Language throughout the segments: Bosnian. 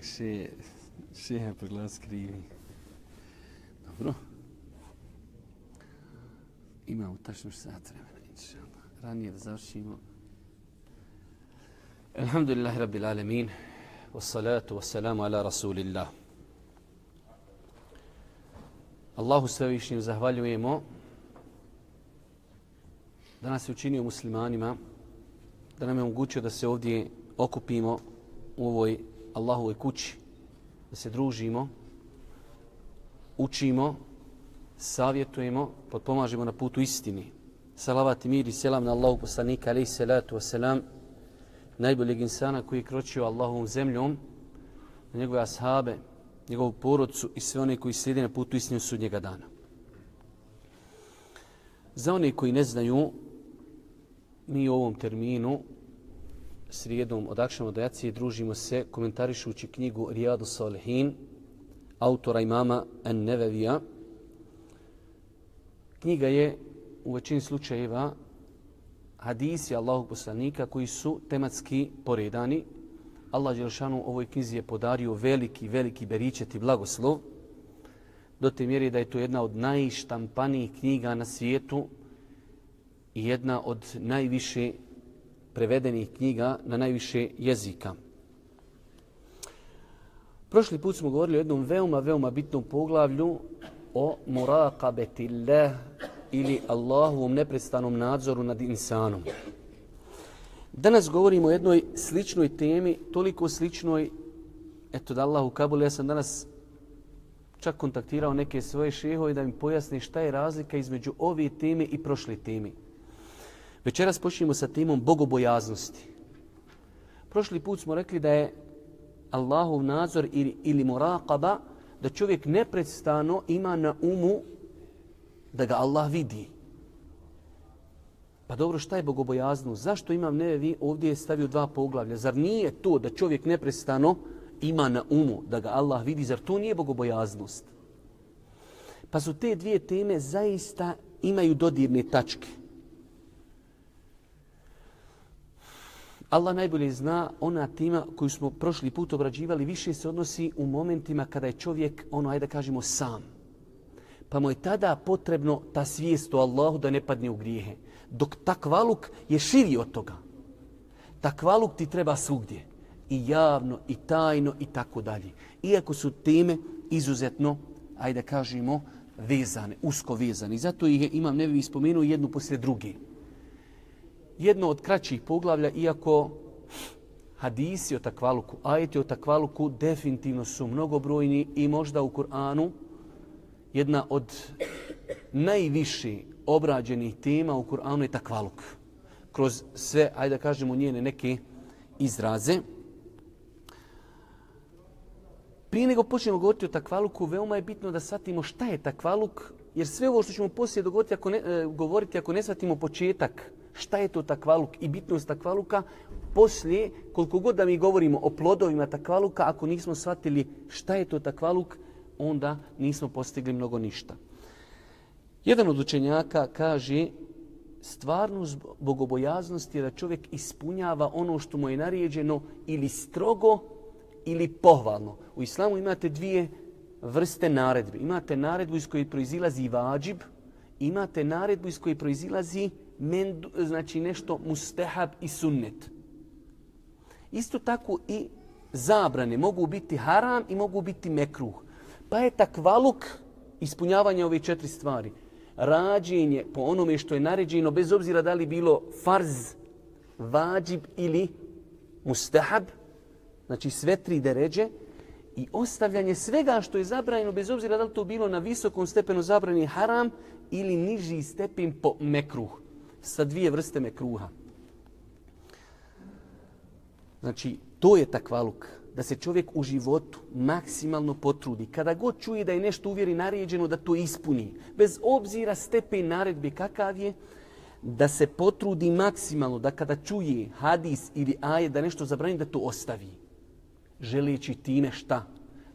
Najlakše je šeha proglas krivi. Dobro. Imamo tačno sat vremena, inša Ranije da završimo. Alhamdulillah, rabbil alemin. Wassalatu wassalamu ala rasulillah. Allahu svevišnjim zahvaljujemo da nas je učinio muslimanima, da nam je omogućio da se ovdje okupimo u ovoj Allahove kući, da se družimo, učimo, savjetujemo, potpomažemo na putu istini. Salavat i mir i selam na Allahu poslanika, alaih salatu wasalam, najboljeg insana koji je kročio Allahovom zemljom, na njegove ashabe, njegovu porodcu i sve one koji slijede na putu istinu sudnjega dana. Za one koji ne znaju, mi u ovom terminu srijedom od akšama do jacije družimo se komentarišući knjigu Rijadu Salihin autora imama An-Nevevija. Knjiga je u većini slučajeva hadisi Allahog poslanika koji su tematski poredani. Allah Đelšanu ovoj knjizi je podario veliki, veliki beričet i blagoslov. Do te mjere da je to jedna od najštampanijih knjiga na svijetu i jedna od najviše prevedenih knjiga na najviše jezika. Prošli put smo govorili o jednom veoma, veoma bitnom poglavlju o muraqabetillah ili Allahovom neprestanom nadzoru nad insanom. Danas govorimo o jednoj sličnoj temi, toliko sličnoj, eto da Allah u Kabulu, ja sam danas čak kontaktirao neke svoje šehove da mi pojasni šta je razlika između ove teme i prošle teme. Večeras počnemo sa temom bogobojaznosti. Prošli put smo rekli da je Allahov nadzor ili, ili muraqaba da čovjek neprestano ima na umu da ga Allah vidi. Pa dobro, šta je bogobojaznost? Zašto imam nevi ovdje ovdje stavio dva poglavlja? Zar nije to da čovjek neprestano ima na umu da ga Allah vidi? Zar to nije bogobojaznost? Pa su te dvije teme zaista imaju dodirne tačke. Allah najbolje zna ona tema koju smo prošli put obrađivali više se odnosi u momentima kada je čovjek, ono, ajde da kažemo, sam. Pa mu je tada potrebno ta svijest o Allahu da ne padne u grijehe. Dok takvaluk je širi od toga. Takvaluk ti treba svugdje. I javno, i tajno, i tako dalje. Iako su teme izuzetno, ajde da kažemo, vezane, usko vezane. I zato ih imam, ne bih spomenuo jednu poslije druge jedno od kraćih poglavlja, iako hadisi o takvaluku, ajeti o takvaluku definitivno su mnogobrojni i možda u Kur'anu jedna od najviše obrađenih tema u Kur'anu je takvaluk. Kroz sve, ajde da kažemo, njene neke izraze. Prije nego počnemo govoriti o takvaluku, veoma je bitno da shvatimo šta je takvaluk, jer sve ovo što ćemo poslije dogoditi, ako ne, e, govoriti ako ne shvatimo početak šta je to takvaluk i bitnost takvaluka, poslije, koliko god da mi govorimo o plodovima takvaluka, ako nismo shvatili šta je to takvaluk, onda nismo postigli mnogo ništa. Jedan od učenjaka kaže stvarnu bogobojaznost je da čovjek ispunjava ono što mu je naređeno ili strogo ili pohvalno. U islamu imate dvije vrste naredbi. Imate naredbu iz koje proizilazi vađib, imate naredbu iz koje proizilazi men, znači nešto mustehab i sunnet. Isto tako i zabrane mogu biti haram i mogu biti mekruh. Pa je takvaluk ispunjavanje ove četiri stvari. Rađenje po onome što je naređeno, bez obzira da li bilo farz, vađib ili mustahab, znači sve tri deređe, i ostavljanje svega što je zabranjeno, bez obzira da li to bilo na visokom stepenu zabranjen haram ili niži stepen po mekruh sa dvije vrste mekruha. Znači, to je takvaluk. Da se čovjek u životu maksimalno potrudi. Kada god čuje da je nešto uvjeri naređeno, da to ispuni. Bez obzira stepen naredbe kakav je, da se potrudi maksimalno da kada čuje hadis ili aje da nešto zabrani, da to ostavi. Želeći time šta?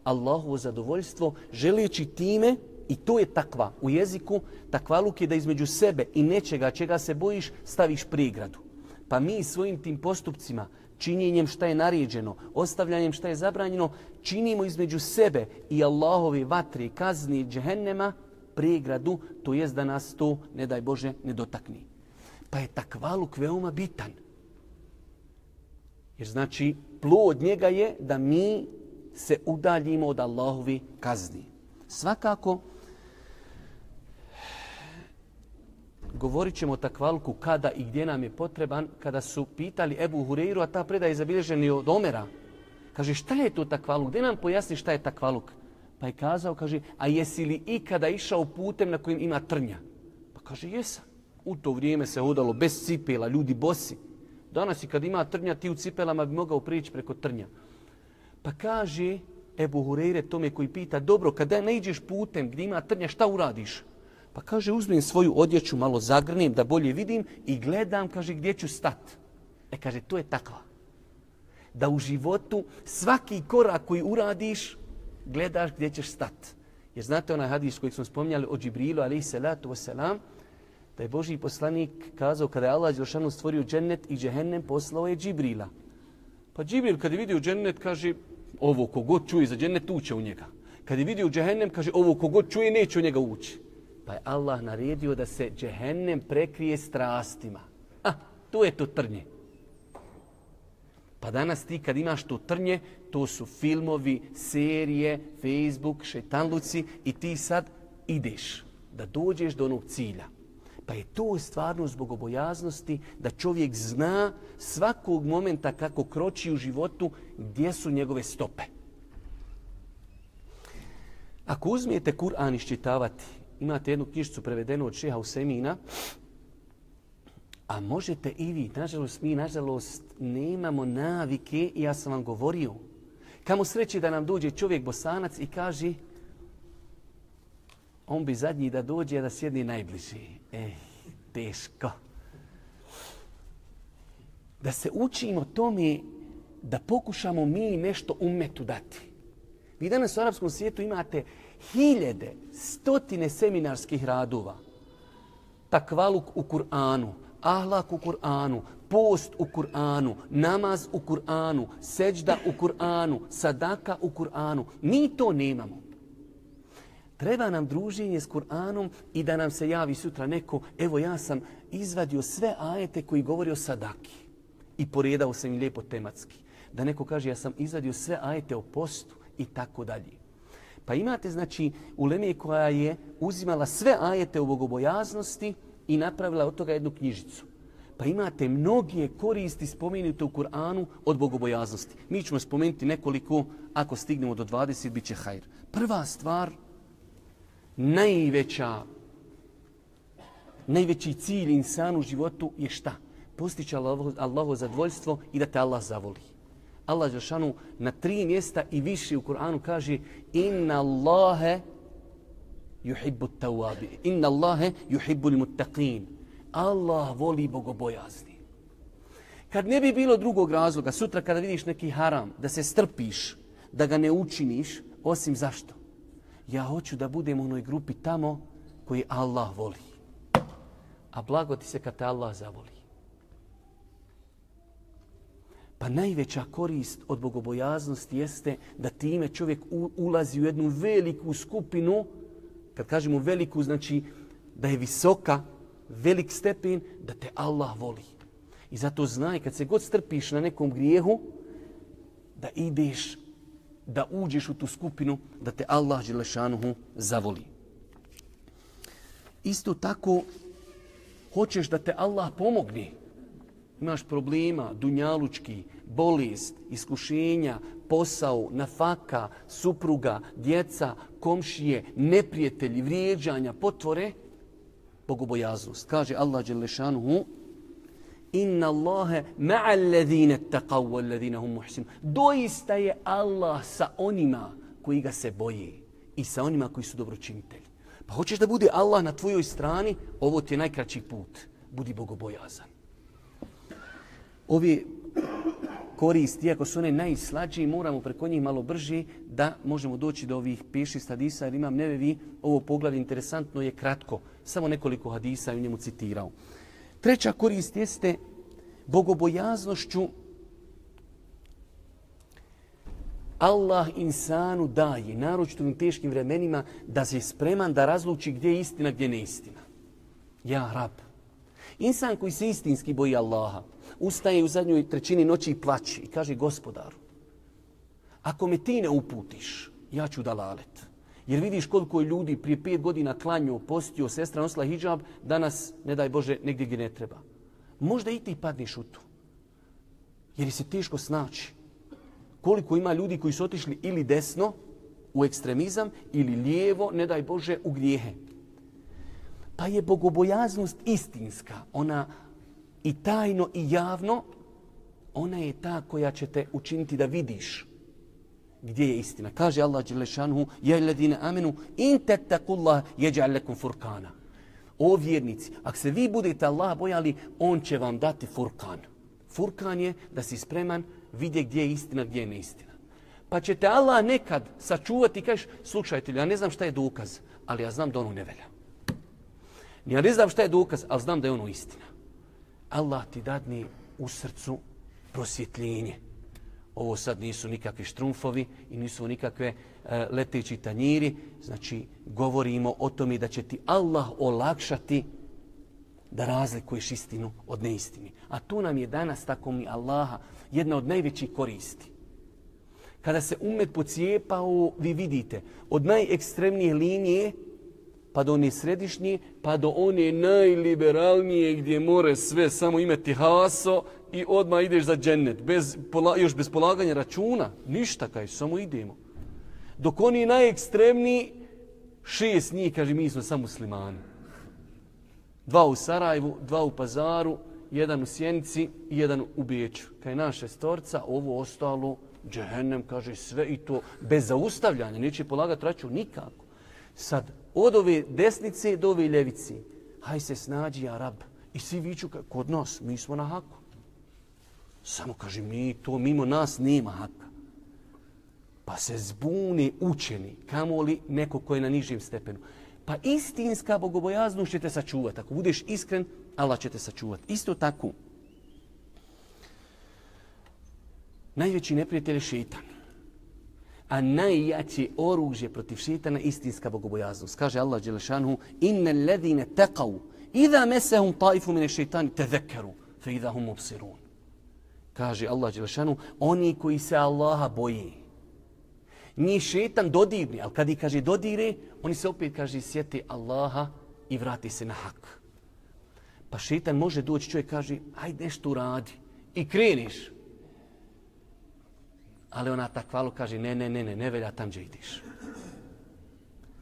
Allahovo zadovoljstvo, želeći time I to je takva u jeziku. Takvaluk je da između sebe i nečega čega se bojiš staviš prigradu. Pa mi svojim tim postupcima činjenjem šta je naređeno, ostavljanjem šta je zabranjeno, činimo između sebe i Allahove vatri, kazni džehennema, pregradu, to jest da nas to, ne daj Bože, ne dotakni. Pa je takvaluk veoma bitan. Jer znači, plod njega je da mi se udaljimo od Allahovi kazni. Svakako, govorit ćemo o takvalku kada i gdje nam je potreban, kada su pitali Ebu Hureyru, a ta predaj je zabilježena od Omera. Kaže, šta je to takvaluk? Gdje nam pojasni šta je takvaluk? Pa je kazao, kaže, a jesi li ikada išao putem na kojim ima trnja? Pa kaže, jesam. U to vrijeme se hodalo bez cipela, ljudi bosi. Danas i kad ima trnja, ti u cipelama bi mogao prići preko trnja. Pa kaže Ebu Hureyre tome koji pita, dobro, kada ne iđeš putem gdje ima trnja, šta uradiš? Pa kaže, uzmem svoju odjeću, malo zagrnim da bolje vidim i gledam, kaže, gdje ću stat. E, kaže, to je takva. Da u životu svaki korak koji uradiš, gledaš gdje ćeš stat. Jer znate onaj hadis koji smo spominjali o Džibrilu, alaih salatu wasalam, da je Boži poslanik kazao kada je Allah Đelšanu stvorio džennet i džehennem, poslao je Džibrila. Pa Džibril kada je vidio džennet, kaže, ovo kogod čuje za džennet, uće u njega. Kada je vidio džehennem, kaže, ovo kogod čuje, neće u njega ući. Pa je Allah naredio da se džehennem prekrije strastima. A, to je to trnje. Pa danas ti kad imaš to trnje, to su filmovi, serije, Facebook, šetanluci i ti sad ideš da dođeš do onog cilja. Pa je to stvarno zbog obojaznosti da čovjek zna svakog momenta kako kroči u životu gdje su njegove stope. Ako uzmijete Kur'an iščitavati imate jednu knjižicu prevedenu od Šeha Usemina, a možete i vi, nažalost, mi, nažalost, nemamo navike, ja sam vam govorio, kamo sreći da nam dođe čovjek bosanac i kaže, on bi zadnji da dođe, da sjedni najbliži. Ej, teško. Da se učimo tome da pokušamo mi nešto umetu dati. Vi danas u arapskom svijetu imate hiljede, stotine seminarskih radova. Takvaluk u Kur'anu, ahlak u Kur'anu, post u Kur'anu, namaz u Kur'anu, seđda u Kur'anu, sadaka u Kur'anu. Mi to nemamo. Treba nam druženje s Kur'anom i da nam se javi sutra neko, evo ja sam izvadio sve ajete koji govori o sadaki i poredao sam im lijepo tematski. Da neko kaže ja sam izvadio sve ajete o postu i tako dalje. Pa imate, znači, uleme koja je uzimala sve ajete o bogobojaznosti i napravila od toga jednu knjižicu. Pa imate mnoge koristi spomenute u Kur'anu od bogobojaznosti. Mi ćemo spomenuti nekoliko, ako stignemo do 20, bit će hajr. Prva stvar, najveća, najveći cilj insanu u životu je šta? Postići Allaho, Allaho zadvoljstvo i da te Allah zavoli. Allah Đelšanu na tri mjesta i više u Kur'anu kaže Inna Allahe yuhibbu tawabi. Inna Allahe yuhibbu muttaqin. Allah voli bogobojazni. Kad ne bi bilo drugog razloga, sutra kada vidiš neki haram, da se strpiš, da ga ne učiniš, osim zašto? Ja hoću da budem u onoj grupi tamo koji Allah voli. A blago ti se kad te Allah zavoli. Pa najveća korist od bogobojaznosti jeste da time čovjek ulazi u jednu veliku skupinu, kad kažemo veliku, znači da je visoka, velik stepen, da te Allah voli. I zato znaj, kad se god strpiš na nekom grijehu, da ideš, da uđeš u tu skupinu, da te Allah Đelešanuhu zavoli. Isto tako, hoćeš da te Allah pomogne, imaš problema, dunjalučki, bolest, iskušenja, posao, nafaka, supruga, djeca, komšije, neprijatelji, vrijeđanja, potvore, bogobojaznost. Kaže Allah Đelešanuhu, Inna Allahe ma'al ladhine taqav wal ladhine hum muhsin. Doista je Allah sa onima koji ga se boje i sa onima koji su dobročinitelji. Pa hoćeš da bude Allah na tvojoj strani, ovo ti je najkraći put. Budi bogobojazan ovi koristi, iako su one najslađi, moramo preko njih malo brži da možemo doći do ovih piši hadisa, jer imam nevevi, ovo poglavlje interesantno je kratko, samo nekoliko hadisa u njemu citirao. Treća korist jeste bogobojaznošću Allah insanu daje, naročito u teškim vremenima, da se spreman da razluči gdje je istina, gdje je neistina. Ja, rab. Insan koji se istinski boji Allaha, ustaje u zadnjoj trećini noći i plaći i kaže gospodaru, ako me ti ne uputiš, ja ću dalalet. Jer vidiš koliko je ljudi prije pet godina klanju, postio, sestra nosila hijab, danas, ne daj Bože, negdje gdje ne treba. Možda i ti padneš u to. Jer se teško snaći. Koliko ima ljudi koji su otišli ili desno u ekstremizam ili lijevo, ne daj Bože, u grijehe. Pa je bogobojaznost istinska. Ona i tajno i javno, ona je ta koja će te učiniti da vidiš gdje je istina. Kaže Allah Đelešanhu, je ledine amenu, in tettakullah jeđa lekum furkana. O vjernici, ako se vi budete Allah bojali, on će vam dati furkan. Furkan je da si spreman vidje gdje je istina, gdje je neistina. Pa će te Allah nekad sačuvati i kažeš, slušajte, ja ne znam šta je dokaz, ali ja znam da ono ne velja. Ja ne znam šta je dokaz, ali znam da je ono istina. Allah ti dadni u srcu prosvjetljenje ovo sad nisu nikakvi štrumfovi i nisu nikakve e, leteći tanjiri. Znači, govorimo o tome da će ti Allah olakšati da razlikuješ istinu od neistini. A tu nam je danas, tako mi Allaha, jedna od najvećih koristi. Kada se umet pocijepao, vi vidite, od najekstremnije linije pa do one središnje, pa do one najliberalnije gdje more sve samo imati haso i odmah ideš za džennet, bez, pola, još bez polaganja računa, ništa kaj, samo idemo. Dok oni najekstremniji, šest njih, kaže, mi smo samo muslimani. Dva u Sarajevu, dva u Pazaru, jedan u Sjenici i jedan u Bijeću. Kaj naše storca, ovo ostalo, džehennem, kaže, sve i to bez zaustavljanja, neće polagati račun nikako. Sad, od ove desnice do ove ljevice, haj se snađi Arab. I svi viću, kod nas, mi smo na haku. Samo kaže, mi to mimo nas nema haka. Pa se zbuni učeni, kamoli neko ko je na nižim stepenu. Pa istinska bogobojaznost će te sačuvati. Ako budeš iskren, Allah će te sačuvati. Isto tako, najveći neprijatelj je šeitan. A najjače oružje protiv šeitana istinska bogobojaznost. Kaže Allah Đelešanu, inne ledine teqav, idha mesehum taifu mine šeitani te zekeru, fe idha hum obsirun kaže Allah Đelešanu, oni koji se Allaha boji. Njih šetan dodirni, ali kad ih kaže dodire, oni se opet kaže sjeti Allaha i vrati se na hak. Pa šetan može doći, čovjek kaže, aj nešto uradi i kreniš. Ali ona takvalu kaže, ne, ne, ne, ne, ne velja tam gdje ideš.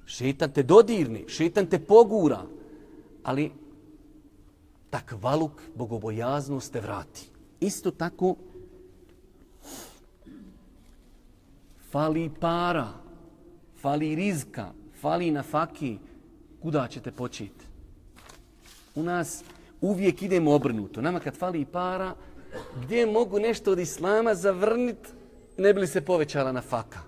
Šeitan te dodirni, šeitan te pogura, ali takvaluk, bogobojaznost te vrati. Isto tako fali para, fali rizka, fali na faki, kuda ćete početi? U nas uvijek idemo obrnuto. Nama kad fali para, gdje mogu nešto od islama zavrniti, ne bi li se povećala na faka?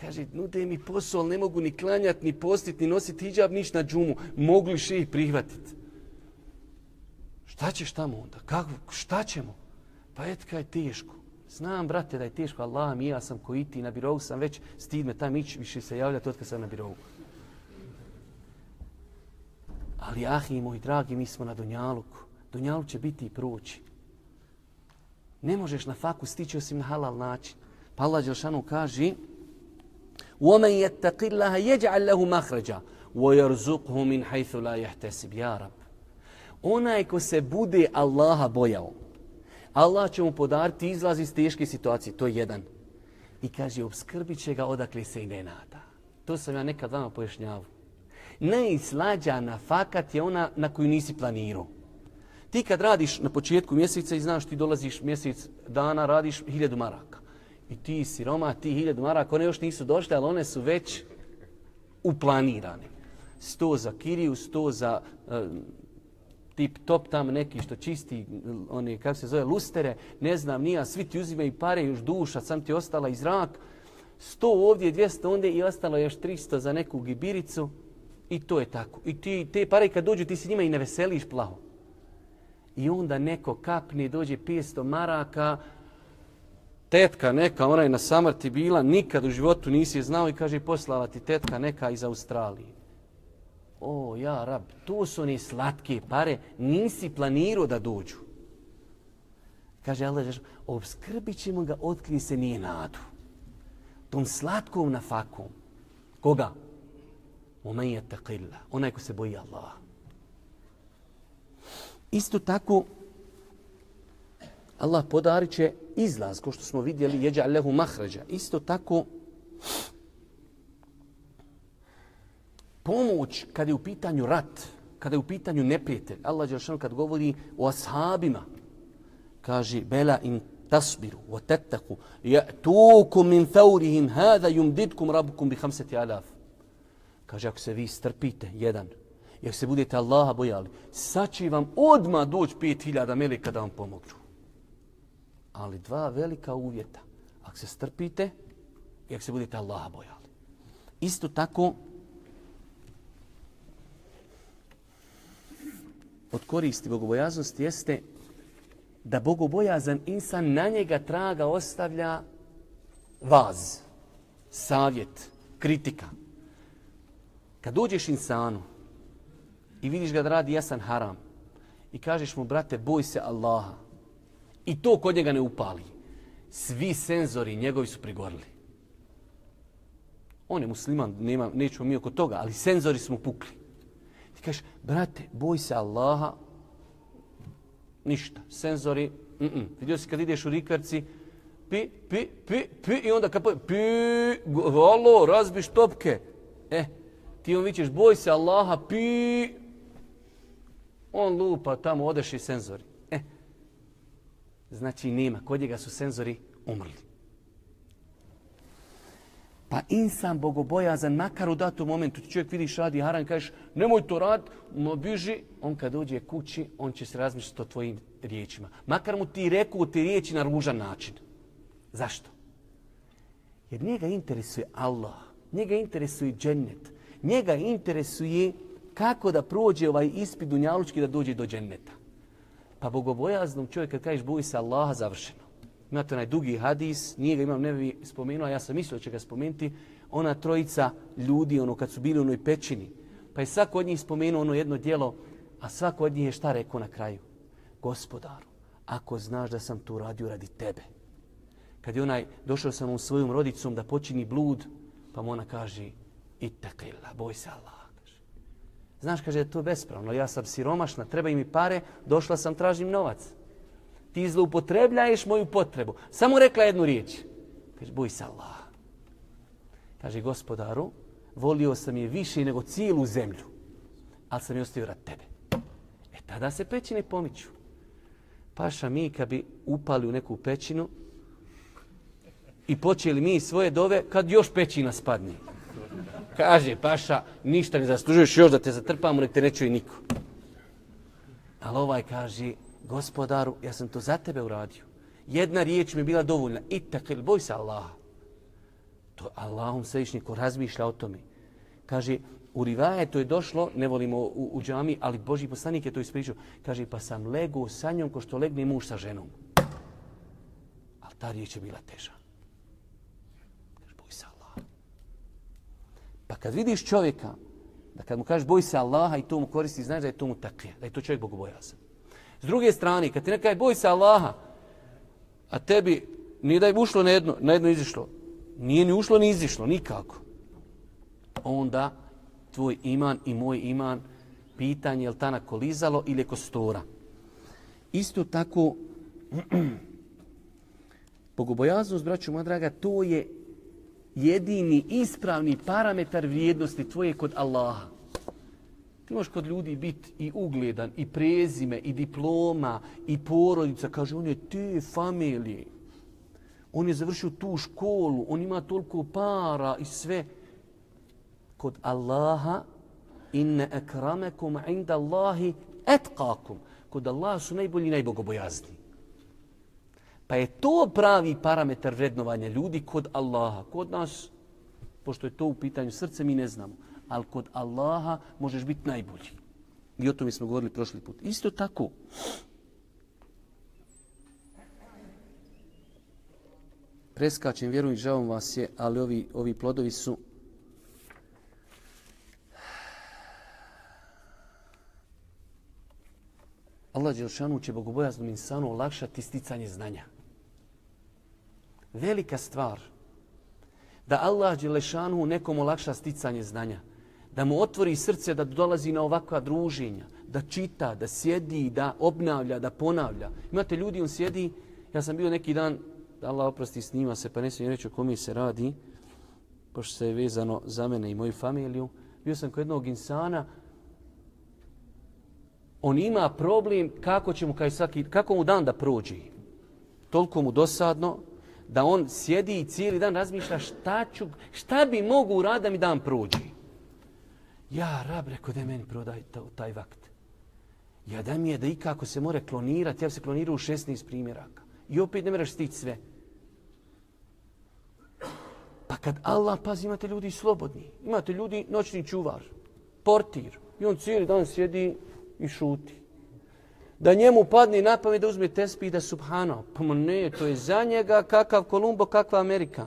Kaže, nude mi posao, ne mogu ni klanjati, ni postiti, ni nositi hijab, niš na džumu. Mogu li še ih prihvatiti? Šta ćeš tamo onda? Kako, šta ćemo? Pa etka je teško. Znam, brate, da je teško. Allah mi, ja sam koji ti, na birovu sam već, stid me tam ići, više se javljati od sam na birovu. Ali, ahi, moji dragi, mi smo na Dunjaluku. Dunjaluk će biti i proći Ne možeš na faku stići osim na halal način. Pa Allah Đelšanu kaže وَمَنْ يَتَّقِ اللَّهَ يَجْعَلْ لَهُ مَخْرَجَا وَيَرْزُقْهُ مِنْ حَيْثُ لَا يَحْتَسِبْ يَا رَبْ Onaj ko se bude Allaha bojao, Allah će mu podariti izlaz iz teške situacije. To je jedan. I kaže, obskrbit će ga odakle se i ne nada. To sam ja nekad vama pojašnjavao. Najslađa na fakat je ona na koju nisi planirao. Ti kad radiš na početku mjeseca i znaš ti dolaziš mjesec dana, radiš hiljadu maraka. I ti siroma, ti hiljadu maraka, one još nisu došle, ali one su već uplanirane. Sto za kiriju, sto za uh, tip top tam neki što čisti one, kako se zove lustere, ne znam, nija, svi ti uzimaju pare još duša, sam ti ostala iz zrak. 100 ovdje, 200 onda i ostalo još 300 za neku gibiricu i to je tako. I ti te pare kad dođu ti se njima i ne veseliš plaho. I onda neko kapni, dođe 500 maraka, tetka neka, ona je na samrti bila, nikad u životu nisi je znao i kaže poslala ti tetka neka iz Australije. O, ja, rab, to su oni slatke pare, nisi planirao da dođu. Kaže Allah, obskrbit ćemo ga, otkrije se nije nadu. Tom slatkom nafakom. Koga? Omen je taqilla. Onaj ko se boji Allaha. Isto tako, Allah podarit će izlaz, ko što smo vidjeli, jeđa lehu mahrađa. Isto tako, pomoć kada je u pitanju rat, kada je u pitanju neprijatelj. Allah je kad govori o ashabima, kaže, bela in tasbiru, wa tettaku, ja'tukum min faurihim, hada yumdidkum rabukum bi hamseti alaf. Kaže, ako se vi strpite, jedan, jer ako se budete Allaha bojali, sad će vam odma doći pet hiljada meleka da vam pomognu. Ali dva velika uvjeta. Ako se strpite i ako se budete Allaha bojali. Isto tako, od koristi bogobojaznosti jeste da bogobojazan insan na njega traga ostavlja vaz, savjet, kritika. Kad dođeš insanu i vidiš ga da radi jasan haram i kažeš mu, brate, boj se Allaha i to kod njega ne upali, svi senzori njegovi su prigorili. On je musliman, nema, nećemo mi oko toga, ali senzori smo pukli. Ti kažeš, brate, boj se Allaha, ništa, senzori, mm -mm. vidio si kad ideš u rikarci, pi, pi, pi, pi, i onda kad po, pi, alo, razbiš topke. E, ti on vićeš, boj se Allaha, pi, on lupa tamo, odeš i senzori. E, znači nema, kod njega su senzori umrli. Pa insan bogobojazan, makar u datom momentu, ti čovjek vidiš radi haram, kažeš, nemoj to rad, no biži, on kad dođe kući, on će se razmišljati o tvojim riječima. Makar mu ti reku ti riječi na ružan način. Zašto? Jer njega interesuje Allah, njega interesuje džennet, njega interesuje kako da prođe ovaj ispit dunjalučki da dođe do dženneta. Pa bogobojaznom čovjek kad kažeš boji se Allaha završeno. Imate onaj dugi hadis, nije ga imam ne bi spomenuo, ja sam mislio da će ga spomenuti, ona trojica ljudi, ono kad su bili u onoj pećini, pa je svako od njih spomenuo ono jedno dijelo, a svako od njih je šta rekao na kraju? Gospodaru, ako znaš da sam tu radio radi tebe, kad je onaj, došao sam u svojom rodicom da počini blud, pa mu ona kaže, itakila, boj se Allah. Znaš, kaže, to je bespravno, ja sam siromašna, treba mi pare, došla sam, tražim novac ti zloupotrebljaješ moju potrebu. Samo rekla jednu riječ. Kaže, boj se Allah. Kaže, gospodaru, volio sam je više nego cijelu zemlju, ali sam je ostavio rad tebe. E, tada se pećine pomiću. Paša, mi kad bi upali u neku pećinu i počeli mi svoje dove, kad još pećina spadne. Kaže, Paša, ništa ne zaslužuješ još da te zatrpamo, nek te ne čuje niko. Ali ovaj kaže, gospodaru, ja sam to za tebe uradio. Jedna riječ mi je bila dovoljna. Itakil, boj se Allaha. To Allahom svevišnji ko razmišlja o tome. Kaže, u Rivaje to je došlo, ne volimo u, u džami, ali Boži poslanik je to ispričao. Kaže, pa sam lego sa njom ko što legne muž sa ženom. Ali ta riječ je bila teža. Kaže, boj se Allaha. Pa kad vidiš čovjeka, da kad mu kažeš boj se Allaha i to mu koristi, znaš da je to mu takija, da je to čovjek bogobojazan. S druge strane, kad ti neka je boj se Allaha, a tebi nije da je ušlo na jedno, na jedno izišlo, nije ni ušlo ni izišlo, nikako. Onda tvoj iman i moj iman, pitanje je li tana kolizalo ili je kostora. Isto tako, bogobojaznost, braću moja draga, to je jedini ispravni parametar vrijednosti tvoje kod Allaha. Ti možeš kod ljudi biti i ugledan, i prezime, i diploma, i porodica. Kaže, on je te familije. On je završio tu školu, on ima toliko para i sve. Kod Allaha, inne ekramekum inda Allahi etkakum. Kod Allaha su najbolji i najbogobojazniji. Pa je to pravi parametar vrednovanja ljudi kod Allaha. Kod nas, pošto je to u pitanju srce, mi ne znamo ali kod Allaha možeš biti najbolji. I o tome smo govorili prošli put. Isto tako, preskačem, vjerujem, žavom vas je, ali ovi, ovi plodovi su Allah Đelšanu će bogobojaznom insanu olakšati sticanje znanja. Velika stvar da Allah Đelešanu nekom olakša sticanje znanja. Da mu otvori srce da dolazi na ovakva druženja. Da čita, da sjedi, da obnavlja, da ponavlja. Imate ljudi, on sjedi, ja sam bio neki dan, da Allah oprosti snima se, pa ne smijem reći o kome se radi, pošto se je vezano za mene i moju familiju. Bio sam kod jednog insana, on ima problem kako će mu kaj svaki, kako mu dan da prođe. Toliko mu dosadno da on sjedi i cijeli dan razmišlja šta, ću, šta bi mogu uraditi da mi dan prođe. Ja, rab, rekao da meni prodaj taj vakt. Ja da mi je da ikako se more klonirati, ja se klonirao u 16 primjeraka. I opet ne meraš stići sve. Pa kad Allah, pazi, imate ljudi slobodni. Imate ljudi noćni čuvar, portir. I on cijeli dan sjedi i šuti. Da njemu padne na pamet da uzme tespi i da subhano. Pa ne, to je za njega kakav Kolumbo, kakva Amerika.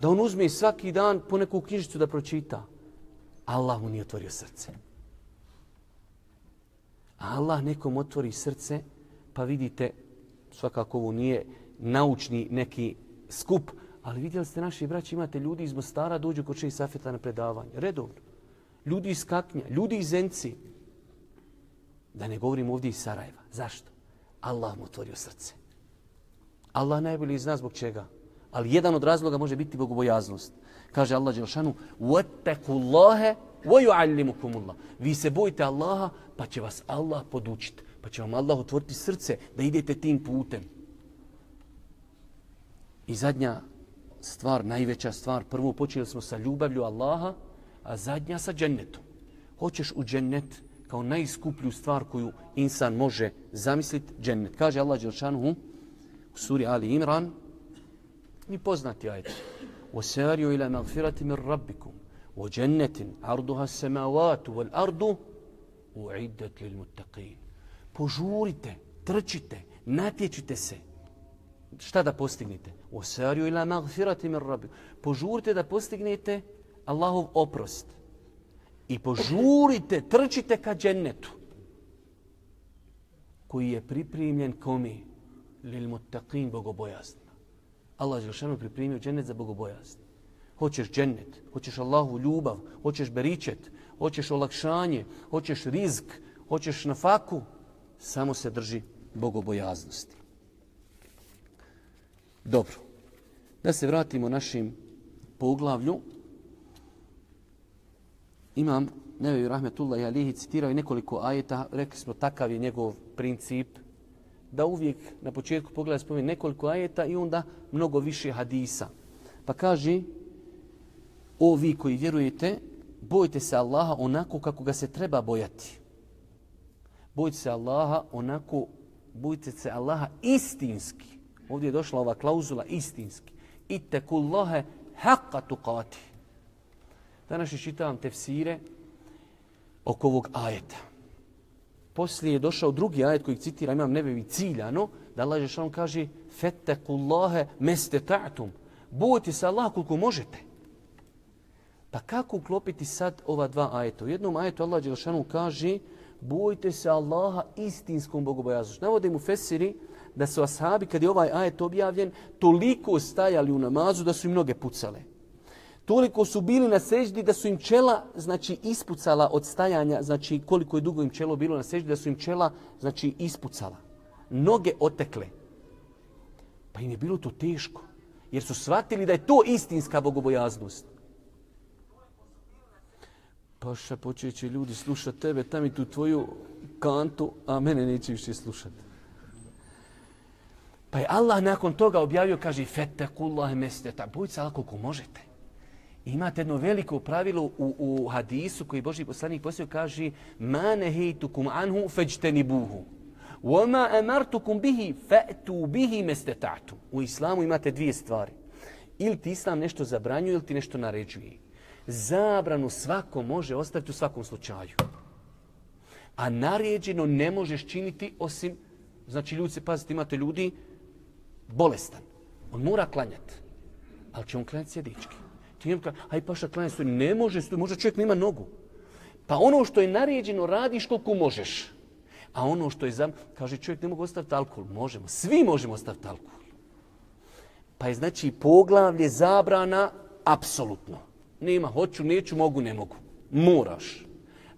Da on uzme svaki dan po neku knjižicu da pročita. Allah mu nije otvorio srce. Allah nekom otvori srce, pa vidite, svakako ovo nije naučni neki skup, ali vidjeli ste naši braći, imate ljudi iz Mostara, dođu kod čeji safeta na predavanje. Redovno. Ljudi iz Kaknja, ljudi iz Enci, Da ne govorim ovdje iz Sarajeva. Zašto? Allah mu otvorio srce. Allah najbolji zna zbog čega. Ali jedan od razloga može biti bogobojaznost. Kaže Allah Đelšanu وَتَّكُ اللَّهَ وَيُعَلِّمُكُمُ اللَّهِ Vi se bojite Allaha pa će vas Allah podučiti. Pa će vam Allah otvoriti srce da idete tim putem. I zadnja stvar, najveća stvar, prvo počeli smo sa ljubavlju Allaha, a zadnja sa džennetom. Hoćeš u džennet, kao najskuplju stvar koju insan može zamisliti džennet. Kaže Allah Đelšanuhu u suri Ali Imran, mi poznati ajde. وَسَارِيُوا إِلَى مَغْفِرَةِ مِنْ رَبِّكُمْ وَجَنَّةٍ عَرْضُهَا السَّمَاوَاتُ وَالْأَرْضُ أُعِدَّتْ لِلْمُتَّقِينَ Požurite, trčite, natječite se. Šta da postignete? وَسَارِيُوا إِلَى مَغْفِرَةِ مِنْ رَبِّكُمْ Požurite da postignete Allahov oprost i požurite, trčite ka džennetu koji je pripremljen komi lil muttaqin bogobojaznima. Allah je šanu pripremio džennet za bogobojazni. Hoćeš džennet, hoćeš Allahu ljubav, hoćeš beričet, hoćeš olakšanje, hoćeš rizk, hoćeš na faku, samo se drži bogobojaznosti. Dobro. Da se vratimo našim poglavlju imam Nevevi Rahmetullah i Alihi citirao nekoliko ajeta, rekli smo takav je njegov princip, da uvijek na početku pogleda spomeni nekoliko ajeta i onda mnogo više hadisa. Pa kaže, o vi koji vjerujete, bojte se Allaha onako kako ga se treba bojati. Bojte se Allaha onako, bojte se Allaha istinski. Ovdje je došla ova klauzula istinski. Ittekullahe haqqa tuqatih. Danas iščitavam tefsire oko ovog ajeta. Poslije je došao drugi ajet koji citira, imam nebevi ciljano, da Allah Žešan kaže Fetekullahe meste ta'tum. Bojte se Allah koliko možete. Pa kako uklopiti sad ova dva ajeta? U jednom ajetu Allah Žešanu kaže bojte se Allaha istinskom bogobojaznošću. Navode mu Fesiri da su ashabi, kad je ovaj ajet objavljen, toliko stajali u namazu da su im mnoge pucale toliko su bili na seždi da su im čela znači ispucala od stajanja, znači koliko je dugo im čelo bilo na seždi da su im čela znači ispucala. Noge otekle. Pa im je bilo to teško. Jer su shvatili da je to istinska bogobojaznost. Paša, počeće ljudi slušat tebe, tam i tu tvoju kantu, a mene neće više slušati. Pa je Allah nakon toga objavio, kaže, fetekullahi mesteta, bojte se Allah koliko možete. Imate jedno veliko pravilo u, u hadisu koji Boži poslanik poslije kaže ma nehejtukum anhu feđteni buhu. Wama amartukum bihi fa'tu bihi mastata'tu. U islamu imate dvije stvari. Ili ti islam nešto zabranjuje ili ti nešto naređuje. Zabranu svako može ostaviti u svakom slučaju. A naređeno ne možeš činiti osim, znači ljudi se pazite, imate ljudi bolestan. On mora klanjati. Ali će on klanjati sjedički. Ti ka, aj paša klanja stoji. Ne može stoji, možda čovjek nema nogu. Pa ono što je naređeno radiš koliko možeš. A ono što je za... Kaže, čovjek ne mogu ostaviti alkohol. Možemo. Svi možemo ostaviti alkohol. Pa je znači poglavlje zabrana apsolutno. Nema, hoću, neću, mogu, ne mogu. Moraš.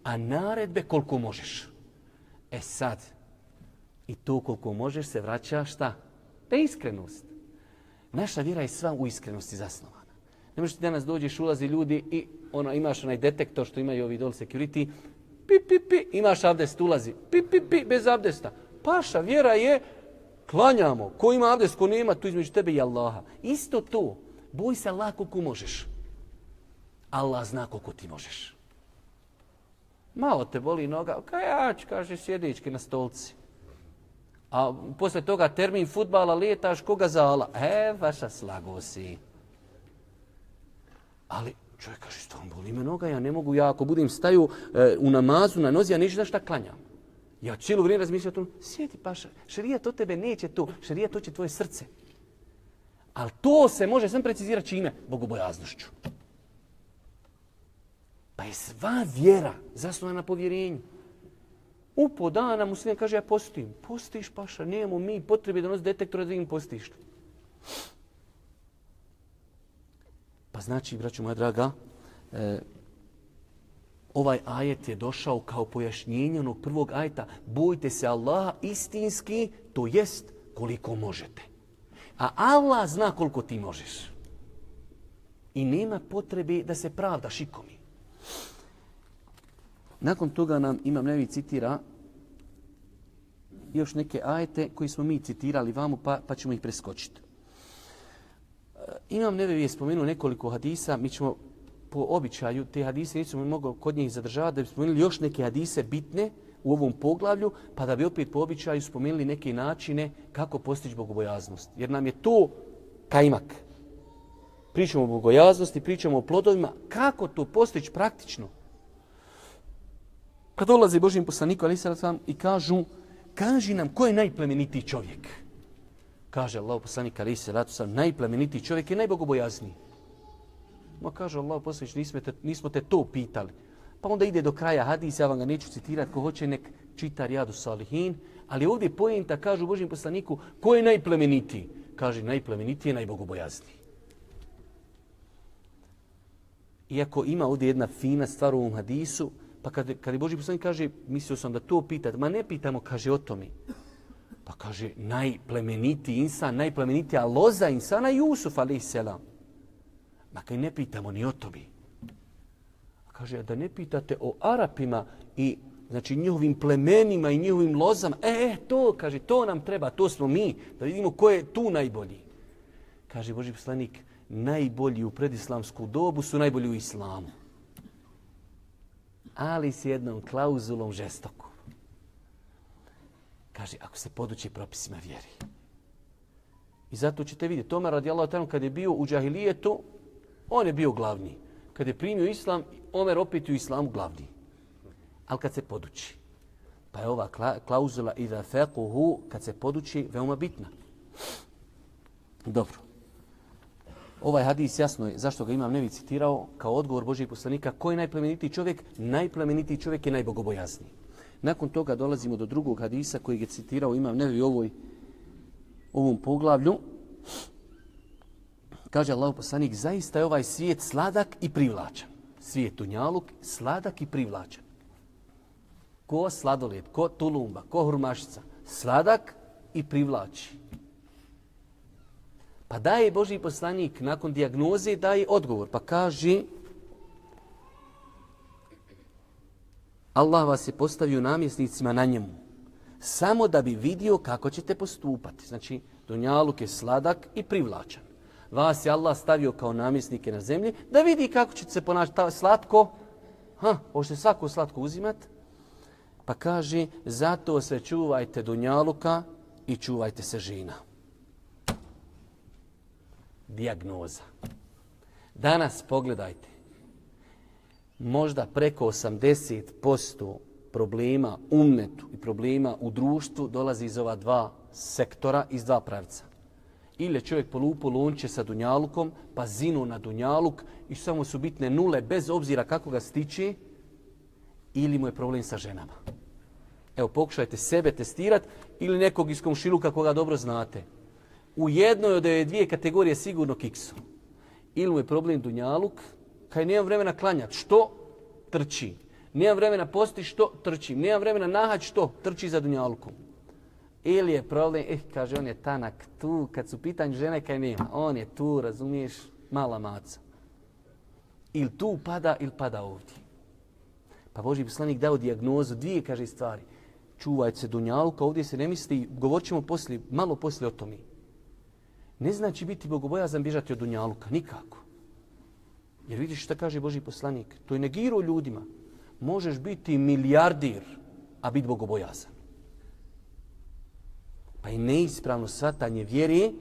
A naredbe koliko možeš. E sad, i to koliko možeš se vraća šta? Na iskrenost. Naša vjera je sva u iskrenosti zasnovana. Ne možeš ti danas dođeš, ulazi ljudi i ono, imaš onaj detektor što imaju ovi dole security, pi, pi, pi, imaš abdest, ulazi, pi, pi, pi, bez abdesta. Paša, vjera je, klanjamo. Ko ima abdest, ko nema, tu između tebe i Allaha. Isto to. Boj se Allah koliko možeš. Allah zna koliko ti možeš. Malo te boli noga, kaj ja ću, kaže, sjedički na stolci. A posle toga termin futbala letaš koga zala. E, vaša slago si. Ali čovjek kaže, što vam boli me noga, ja ne mogu, ja ako budem staju e, u namazu na nozi, ja neću da šta klanjam. Ja cijelo vrijeme razmišljam o tom, sjeti paša, šarija to tebe neće to, šarija to će tvoje srce. Ali to se može sam precizirati čime? Bogobojaznošću. Pa je sva vjera zasnovana na povjerenju. U po dana muslim kaže ja postim. Postiš paša, nemamo mi potrebe da nos detektora da im postiš. Znači, braću moja draga, e, ovaj ajet je došao kao pojašnjenje onog prvog ajeta. Bojte se Allaha istinski, to jest koliko možete. A Allah zna koliko ti možeš. I nema potrebe da se pravda šikomi. Nakon toga nam Imam Nevi citira još neke ajete koji smo mi citirali vamo pa, pa ćemo ih preskočiti. Imam Nevi je spomenuo nekoliko hadisa, mi ćemo po običaju te hadise nećemo mogli kod njih zadržavati da bi spomenuli još neke hadise bitne u ovom poglavlju, pa da bi opet po običaju spomenuli neke načine kako postići bogobojaznost. Jer nam je to kajmak. Pričamo o bogobojaznosti, pričamo o plodovima. Kako to postići praktično? Kad dolazi Božim poslaniku, ali sam i kažu, kaži nam ko je najplemenitiji čovjek. Kaže Allah poslanik, ali se sam, najplemenitiji čovjek i najbogobojazniji. Ma kaže Allah poslanik, nismo te, nismo te to pitali. Pa onda ide do kraja hadisa, ja vam ga neću citirati, ko hoće nek čita Rijadu Salihin, ali ovdje pojenta kažu Božim poslaniku, ko je najplemenitiji? Kaže, najplemenitiji je najbogobojazniji. Iako ima ovdje jedna fina stvar u ovom hadisu, Pa kad, kad je Boži poslanik kaže, mislio sam da to pitat, ma ne pitamo, kaže o tome. Pa kaže, najplemeniti insan, najplemenitija loza insana Jusuf, ali selam. Ma kaj ne pitamo ni o A Kaže, da ne pitate o Arapima i znači njihovim plemenima i njihovim lozama, e, e, to, kaže, to nam treba, to smo mi, da vidimo ko je tu najbolji. Kaže Boži poslanik, najbolji u predislamsku dobu su najbolji u islamu ali s jednom klauzulom žestoku. Kaže, ako se poduči propisima vjeri. I zato ćete vidjeti, Omer radi Allah tajom, kad je bio u džahilijetu, on je bio glavni. Kad je primio islam, Omer opet u islamu glavni. Ali kad se poduči. Pa je ova klauzula i fekuhu, fequhu, kad se poduči, veoma bitna. Dobro. Ovaj hadis jasno je zašto ga imam nevi citirao kao odgovor Božijeg poslanika. Ko je najplemenitiji čovjek? Najplemenitiji čovjek je najbogobojazniji. Nakon toga dolazimo do drugog hadisa koji je citirao imam nevi u ovoj, ovom poglavlju. Kaže Allah poslanik, zaista je ovaj svijet sladak i privlačan. Svijet Dunjaluk, sladak i privlačan. Ko sladoled, ko tulumba, ko hurmašica. Sladak i privlači. Pa daje Boži poslanik nakon dijagnoze daje odgovor. Pa kaže Allah vas je postavio namjesnicima na njemu. Samo da bi vidio kako ćete postupati. Znači, Dunjaluk je sladak i privlačan. Vas je Allah stavio kao namjesnike na zemlji da vidi kako ćete se ponašati. Slatko, ha, hoćete svako slatko uzimat. Pa kaže, zato se čuvajte Dunjaluka i čuvajte se žina dijagnoza. Danas pogledajte, možda preko 80% problema u umetu i problema u društvu dolazi iz ova dva sektora, iz dva pravca. Ili je čovjek polupo lonče sa dunjalukom, pa zinu na dunjaluk i samo su bitne nule bez obzira kako ga stiče, ili mu je problem sa ženama. Evo, pokušajte sebe testirati ili nekog iz komšiluka koga dobro znate. U jednoj od dvije kategorije sigurno kiksu. Ili mu je problem dunjaluk, kaj nemam vremena klanjati, što trči. Nemam vremena posti, što trči. Nemam vremena nahać, što trči za dunjalukom. Ili je problem, eh, kaže, on je tanak tu, kad su pitanje žene, kaj nema. On je tu, razumiješ, mala maca. Ili tu pada, ili pada ovdje. Pa Boži poslanik dao dijagnozu, dvije, kaže, stvari. Čuvajte se dunjalka, ovdje se ne misli, govorit ćemo poslije, malo poslije o tome. Ne znači biti bogobojazan bježati od dunjalka, nikako. Jer vidiš šta kaže Boži poslanik, to je negiro ljudima. Možeš biti milijardir, a biti bogobojazan pa i neispravno svatanje vjeri,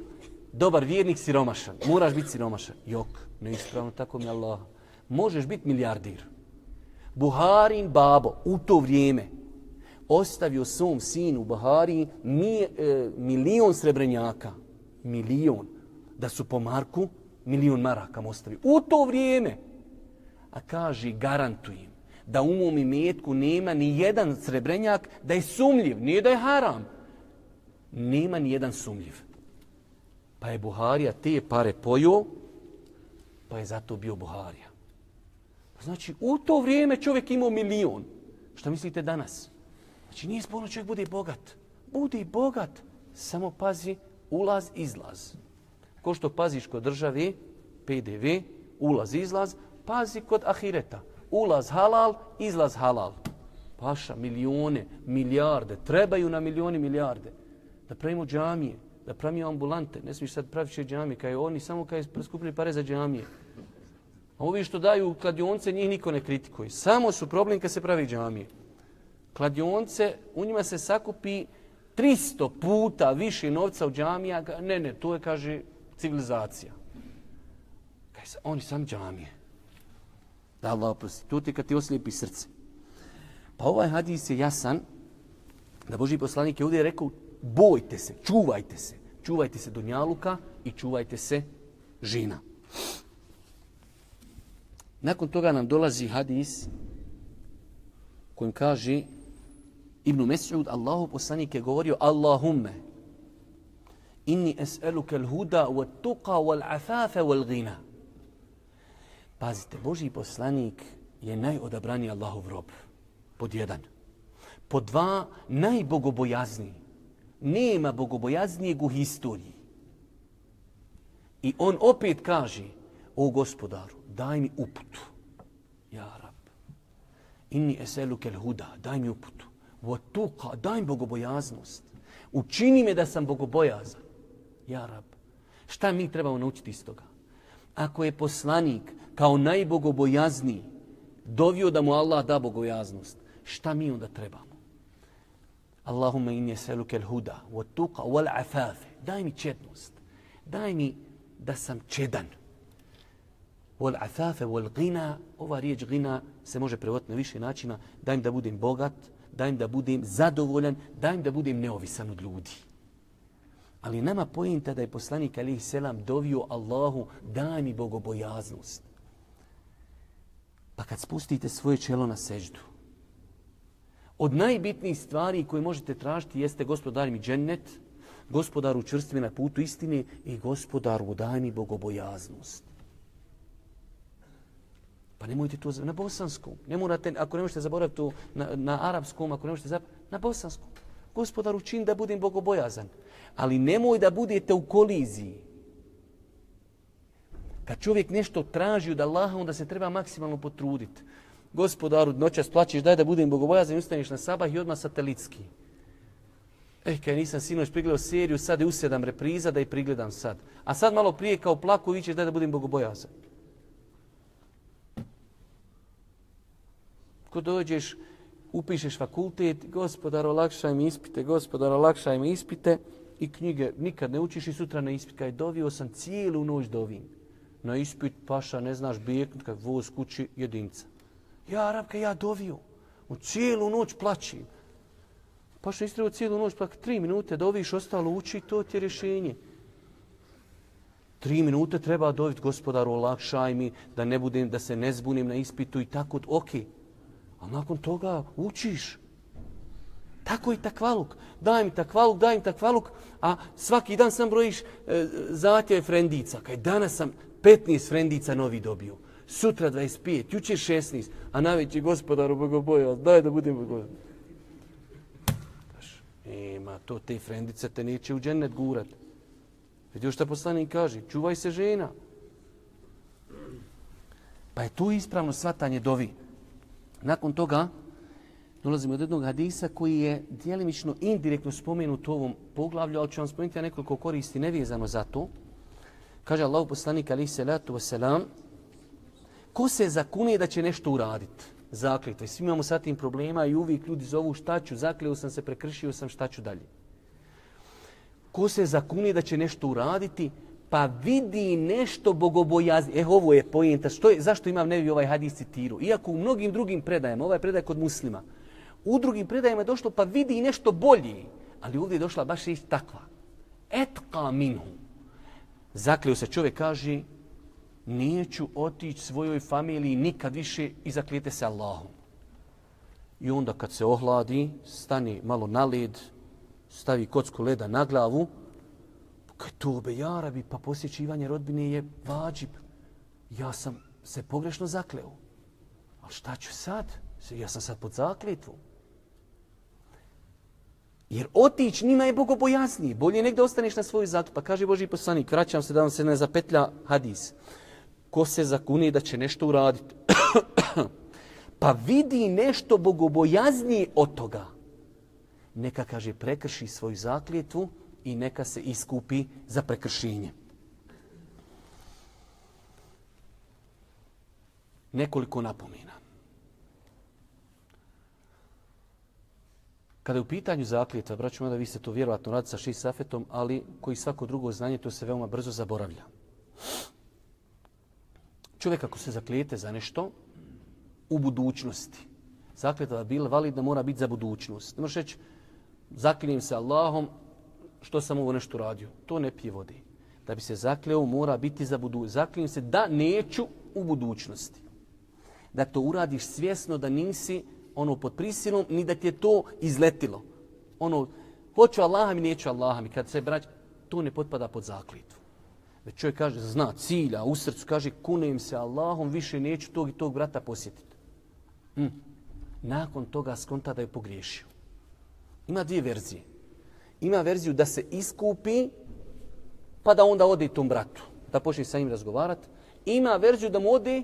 dobar vjernik siromašan. Moraš biti siromašan. Jok, neispravno, tako mi Allah. Možeš biti milijardir. Buharin babo u to vrijeme ostavio svom sinu Buhari mi, e, milion srebrenjaka. Milion. Da su po marku milion maraka mu ostavi. U to vrijeme. A kaže, garantujem da u mom imetku nema ni jedan srebrenjak da je sumljiv, nije da je haram nema ni jedan sumljiv. Pa je Buharija te pare pojo, pa je zato bio Buharija. Pa znači, u to vrijeme čovjek imao milion. Šta mislite danas? Znači, nije sporno čovjek bude bogat. Bude bogat. Samo pazi ulaz, izlaz. Ko što paziš kod države, PDV, ulaz, izlaz, pazi kod ahireta. Ulaz halal, izlaz halal. Paša, milijone, milijarde, trebaju na milijoni milijarde da pravimo džamije, da pravimo ambulante. Ne smiješ sad praviti džamije, kaj oni samo kaj skupili pare za džamije. A ovi što daju kladionce, njih niko ne kritikuje. Samo su problem kad se pravi džamije. Kladionce, u njima se sakupi 300 puta više novca u džamija. Ne, ne, to je, kaže, civilizacija. Kaj se, oni sami džamije. Da Allah oprosti. Tu ti kad ti oslijepi srce. Pa ovaj hadis je jasan da Boži poslanik je ovdje rekao bojte se, čuvajte se. Čuvajte se Dunjaluka i čuvajte se žina. Nakon toga nam dolazi hadis kojim kaže Ibn Mes'ud, Allahu poslanik je govorio Allahumme, inni es'eluke l'huda wa tuqa wal afafa wal ghina. Pazite, Boži poslanik je najodabrani Allahov rob. Pod jedan. Pod dva, najbogobojazniji nema bogobojaznijeg u historiji. I on opet kaže, o gospodaru, daj mi uputu. Ja rab. Inni eseluke l'huda, huda, daj mi uputu. tuqa daj mi bogobojaznost. Učini me da sam bogobojazan. Ja rab. Šta mi trebamo naučiti iz toga? Ako je poslanik kao najbogobojazniji dovio da mu Allah da bogobojaznost, šta mi onda trebamo? Allahumma inni eseluke l-huda, wa tuqa, wal afafe. Daj mi čednost. Daj mi da sam čedan. Wal afafe, wal gina. Ova riječ gina se može prevoditi na više načina. Daj mi da budem bogat, daj mi da budem zadovoljan, daj mi da budem neovisan od ljudi. Ali nama pojenta da je poslanik alih selam dovio Allahu, daj mi bogobojaznost. Pa kad spustite svoje čelo na seždu, od najbitnijih stvari koje možete tražiti jeste gospodar mi džennet, gospodar učvrstvi na putu istine i gospodar daj mi bogobojaznost. Pa nemojte to na bosanskom. Ne morate, ako ne možete zaboraviti to na, na arapskom, ako ne možete zaboraviti, na bosanskom. Gospodar učin da budem bogobojazan. Ali nemoj da budete u koliziji. Kad čovjek nešto traži od Allaha, onda se treba maksimalno potruditi gospodaru noćas plaćeš, daj da budem bogobojazan i ustaneš na sabah i odmah satelitski. Eh, kaj nisam sinoć prigledao seriju, sad je sedam repriza da i prigledam sad. A sad malo prije kao plaku vićeš daj da budem bogobojazan. Ko dođeš, upišeš fakultet, gospodar, olakšaj mi ispite, gospodar, olakšaj mi ispite i knjige nikad ne učiš i sutra na ispit. Kaj dovio sam cijelu noć dovim. Na ispit, paša, ne znaš, bijeknut kaj voz kući, jedinca. Ja, Arabka, ja dovio. U cijelu noć plaćim. Paša što istrebo cijelu noć, pa tri minute doviš, ostalo uči, to ti je rješenje. Tri minute treba dovit gospodaru, olakšaj mi, da ne budem, da se ne zbunim na ispitu i tako, ok. A nakon toga učiš. Tako i takvaluk. Daj mi takvaluk, daj mi takvaluk, a svaki dan sam brojiš e, zatjeve frendica. Kaj danas sam 15 frendica novi dobio. Sutra 25, juče 16, a najveći gospodaru bogoboja, daj da budem bogoboja. Ima to, te frendice te neće u džennet gurat. Vidio šta poslanik kaže, čuvaj se žena. Pa je tu ispravno svatanje dovi. Nakon toga dolazimo od jednog hadisa koji je dijelimično indirektno spomenut u ovom poglavlju, ali ću vam spomenuti ja nekoliko koristi nevezano za to. Kaže Allah poslanik alaih salatu wasalam, ko se zakune da će nešto uraditi? Zakljetva. Svi imamo sa tim problema i uvijek ljudi zovu šta ću, zakljeo sam se, prekršio sam, šta ću dalje. Ko se zakune da će nešto uraditi, pa vidi nešto bogobojazni. Eh, ovo je pojenta. Što je, zašto imam nevi ovaj hadis citiru? Iako u mnogim drugim predajama, ovaj predaj kod muslima, u drugim predajama je došlo pa vidi nešto bolji. Ali ovdje je došla baš isti takva. Etka minhu. Zakleo se čovjek kaže, neću otići svojoj familiji nikad više i zaklijete se Allahom. I onda kad se ohladi, stani malo na led, stavi kocku leda na glavu, kaj to be jarabi, pa posjećivanje rodbine je vađib. Ja sam se pogrešno zakleo. Ali šta ću sad? Ja sam sad pod zakljetvom. Jer otić njima je bogobojasniji. Bolje nek ostaneš na svoju zatu. Pa kaže Boži poslanik, vraćam se da vam se ne zapetlja hadis. Ko se zakune da će nešto uraditi? pa vidi nešto bogobojaznije od toga. Neka, kaže, prekrši svoju zakljetvu i neka se iskupi za prekršenje. Nekoliko napomina. Kada je u pitanju zakljetva, braću da vi ste to vjerovatno radili sa šis safetom, ali koji svako drugo znanje, to se veoma brzo zaboravlja. Čovjek ako se zaklijete za nešto u budućnosti, zakljeta da bila validna mora biti za budućnost. Ne možeš reći, zaklijem se Allahom, što sam ovo nešto radio. To ne pije vodi. Da bi se zakljeo, mora biti za budućnost. Zaklijem se da neću u budućnosti. Da to uradiš svjesno da nisi ono pod prisilom, ni da ti je to izletilo. Ono, hoću Allaha mi, neću Allaha mi. Kad se brać, to ne potpada pod zaklitvu. Već čovjek kaže, zna cilja, u srcu kaže, kunem se Allahom, više neću tog i tog brata posjetiti. Hm. Nakon toga skonta da je pogriješio. Ima dvije verzije. Ima verziju da se iskupi, pa da onda ode tom bratu, da počne sa njim razgovarati. Ima verziju da mu ode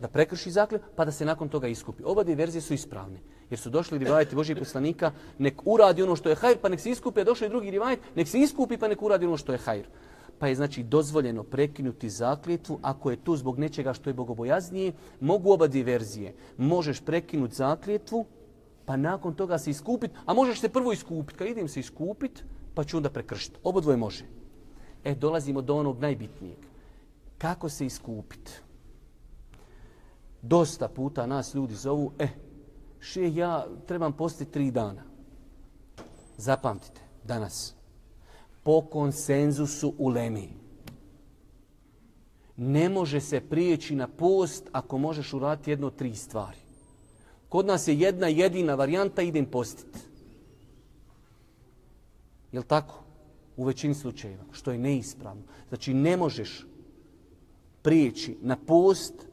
da prekrši zakljet, pa da se nakon toga iskupi. Oba dvije verzije su ispravne. Jer su došli rivajeti Božih poslanika, nek uradi ono što je hajr, pa nek se iskupi, a došli drugi rivajet, nek se iskupi, pa nek uradi ono što je hajr. Pa je znači dozvoljeno prekinuti zakljetvu ako je to zbog nečega što je bogobojaznije. Mogu oba dvije verzije. Možeš prekinuti zakljetvu, pa nakon toga se iskupiti, a možeš se prvo iskupiti. Kad idem se iskupiti, pa ću onda prekršiti. Obo dvoje može. E, dolazimo do onog najbitnijeg. Kako se iskupiti? Dosta puta nas ljudi zovu, eh, e, še ja trebam postiti tri dana. Zapamtite, danas, po konsenzusu u Lemi, ne može se prijeći na post ako možeš uraditi jedno tri stvari. Kod nas je jedna jedina varijanta, idem postiti. Jel tako? U većini slučajeva, što je neispravno. Znači, ne možeš prijeći na post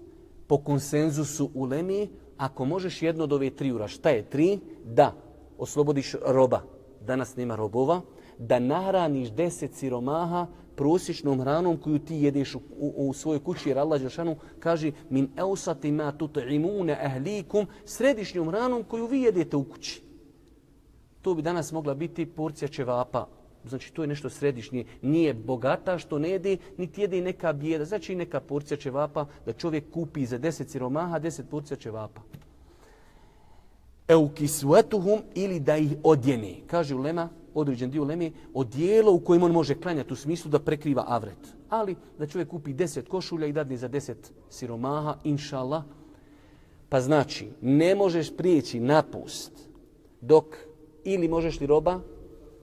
po konsenzusu u Lemi, ako možeš jedno od ove tri ura, šta je tri? Da oslobodiš roba, danas nema robova, da nahraniš deset siromaha prosječnom hranom koju ti jedeš u, u, u svojoj kući, jer Allah Đelšanu kaže min eusati ma tut'imune ahlikum, središnjom hranom koju vi jedete u kući. To bi danas mogla biti porcija čevapa znači to je nešto središnje, nije bogata što ne jede, niti jede neka bijeda, znači neka porcija ćevapa da čovjek kupi za 10 siromaha, 10 porcija ćevapa. Eukisvetuhum ili da ih odjeni. Kaže u Lema, određen dio Leme, odijelo u kojem on može klanjati u smislu da prekriva avret. Ali da čovjek kupi 10 košulja i dadne za 10 siromaha, inša Pa znači, ne možeš prijeći napust dok ili možeš li roba,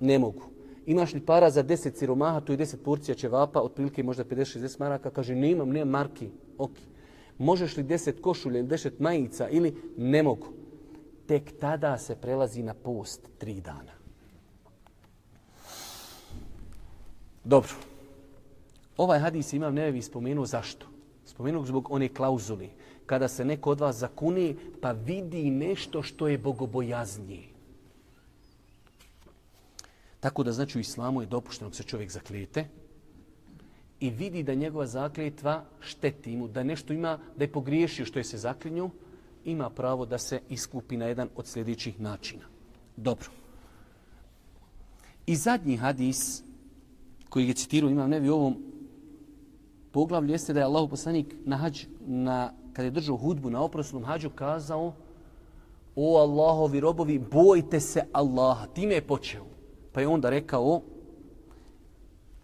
ne mogu imaš li para za 10 siromaha, to je 10 porcija ćevapa, otprilike možda 50-60 maraka, kaže, nemam, nemam marki, ok. Možeš li 10 košulja ili 10 majica ili ne mogu. Tek tada se prelazi na post tri dana. Dobro. Ovaj hadis imam nevi spomenuo zašto? Spomenuo zbog one klauzuli. Kada se neko od vas zakuni, pa vidi nešto što je bogobojaznije. Tako da znači u islamu je dopušteno da se čovjek zaklijete i vidi da njegova zakljetva šteti mu, da nešto ima, da je pogriješio što je se zaklinju, ima pravo da se iskupi na jedan od sljedećih načina. Dobro. I zadnji hadis koji je citirao imam nevi u ovom poglavlju jeste da je Allah poslanik na hađ, na, kada je držao hudbu na oprosnom hađu kazao o Allahovi robovi, bojte se Allaha. Time je počeo. Pa je onda rekao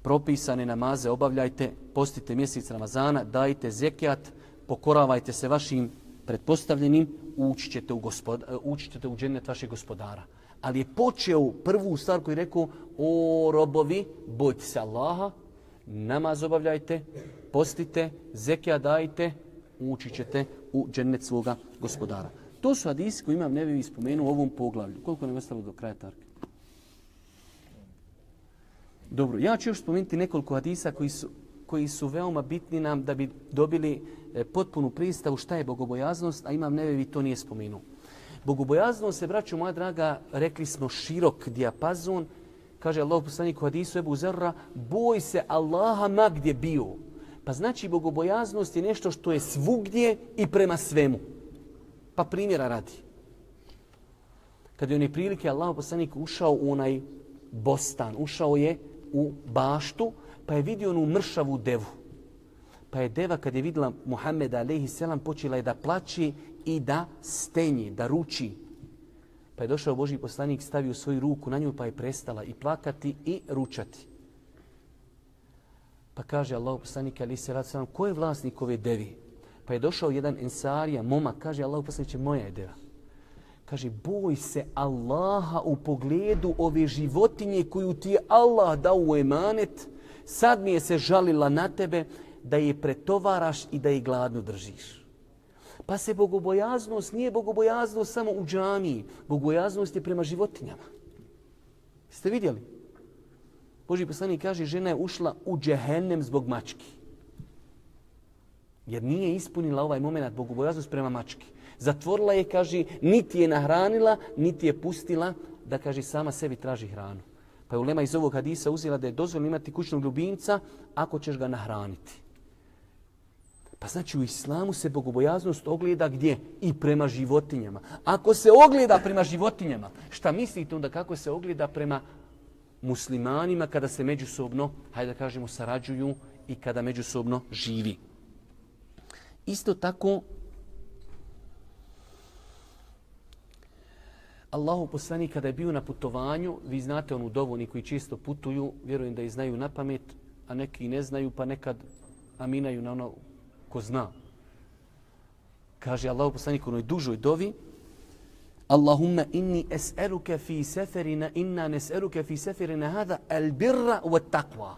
propisane namaze obavljajte, postite mjesec Ramazana, dajte zekijat, pokoravajte se vašim pretpostavljenim, ući ćete u, gospod, ući ćete u džennet vašeg gospodara. Ali je počeo prvu stvar koju je rekao, o robovi, bojte se Allaha, namaz obavljajte, postite, zekija dajte, ući ćete u džennet svoga gospodara. To su hadisi koji imam nevi spomenu u ovom poglavlju. Koliko nam je ostalo do kraja tarke? Dobro, ja ću još spomenuti nekoliko hadisa koji su, koji su veoma bitni nam da bi dobili e, potpunu pristavu šta je bogobojaznost, a imam Nevevi to nije spomenuo. Bogobojaznost se, braću moja draga, rekli smo širok dijapazon. Kaže Allah poslanik u hadisu Ebu Zerra, boj se Allaha ma gdje bio. Pa znači bogobojaznost je nešto što je svugdje i prema svemu. Pa primjera radi. Kad je on je prilike, Allah poslanik ušao u onaj bostan, ušao je u baštu, pa je vidio onu mršavu devu. Pa je deva kad je vidjela Muhammeda a.s. počela je da plaći i da stenji, da ruči. Pa je došao Boži poslanik, stavio svoju ruku na nju pa je prestala i plakati i ručati. Pa kaže Allah poslanik ali se rad ko je vlasnik ove devi? Pa je došao jedan ensarija, momak, kaže Allah poslanik, moja je deva. Kaže, boj se Allaha u pogledu ove životinje koju ti je Allah dao u emanet. Sad mi je se žalila na tebe da je pretovaraš i da je gladno držiš. Pa se bogobojaznost nije bogobojaznost samo u džamiji. Bogobojaznost je prema životinjama. Ste vidjeli? Boži poslanik kaže, žena je ušla u džehennem zbog mački. Jer nije ispunila ovaj moment bogobojaznost prema mački. Zatvorila je, kaže, niti je nahranila, niti je pustila da, kaže, sama sebi traži hranu. Pa je ulema iz ovog hadisa uzela da je dozvoljno imati kućnog ljubimca ako ćeš ga nahraniti. Pa znači u islamu se bogobojaznost ogleda gdje? I prema životinjama. Ako se ogleda prema životinjama, šta mislite onda kako se ogleda prema muslimanima kada se međusobno, hajde da kažemo, sarađuju i kada međusobno živi? Isto tako Allahu poslanik kada je bio na putovanju, vi znate onu dovu, oni koji čisto putuju, vjerujem da i znaju na pamet, a neki ne znaju, pa nekad aminaju na ono ko zna. Kaže Allahu poslanik u onoj dužoj dovi, Allahumma inni es'eluke fi seferina, inna nes'eluke fi seferina hada al birra wa taqwa.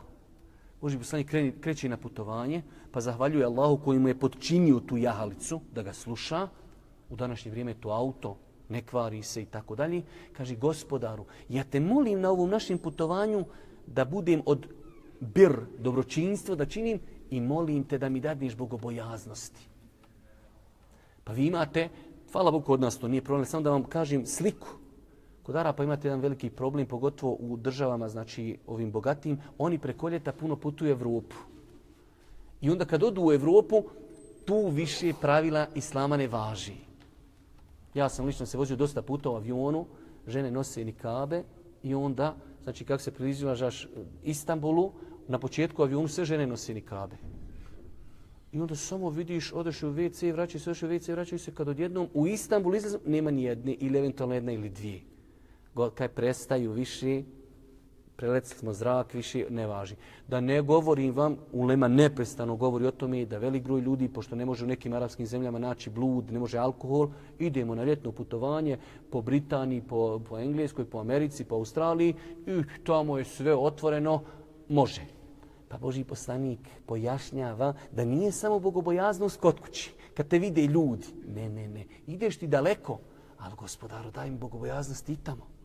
Boži poslanik kreće na putovanje, pa zahvaljuje Allahu koji mu je podčinio tu jahalicu da ga sluša. U današnje vrijeme to auto, ne kvari se i tako dalje. Kaže, gospodaru, ja te molim na ovom našem putovanju da budem od bir, dobročinstva, da činim i molim te da mi dadneš bogobojaznosti. Pa vi imate, hvala Bogu od nas to nije problem, samo da vam kažem sliku. Kod Arapa imate jedan veliki problem, pogotovo u državama, znači ovim bogatim, oni preko ljeta puno putuju u Evropu. I onda kad odu u Evropu, tu više pravila Islama ne važi. Ja sam lično se vozio dosta puta u avionu, žene nose nikabe i onda, znači kako se približavaš e, Istanbulu, na početku avionu sve žene nose nikabe. I onda samo vidiš, odeš u WC, vraćaju se, odeš u WC, vraćaju se, kad odjednom u Istanbulu izlazim, nema ni jedne, ili eventualno jedna ili dvije. Kaj prestaju više prelecili smo zrak, više ne važi. Da ne govorim vam, ulema neprestano govori o tome da velik broj ljudi, pošto ne može u nekim arapskim zemljama naći blud, ne može alkohol, idemo na ljetno putovanje po Britaniji, po, po Engleskoj, po Americi, po Australiji i tamo je sve otvoreno, može. Pa Boži poslanik pojašnjava da nije samo bogobojaznost kod kući. Kad te vide ljudi, ne, ne, ne, ideš ti daleko, ali gospodaru daj mi bogobojaznost i tamo.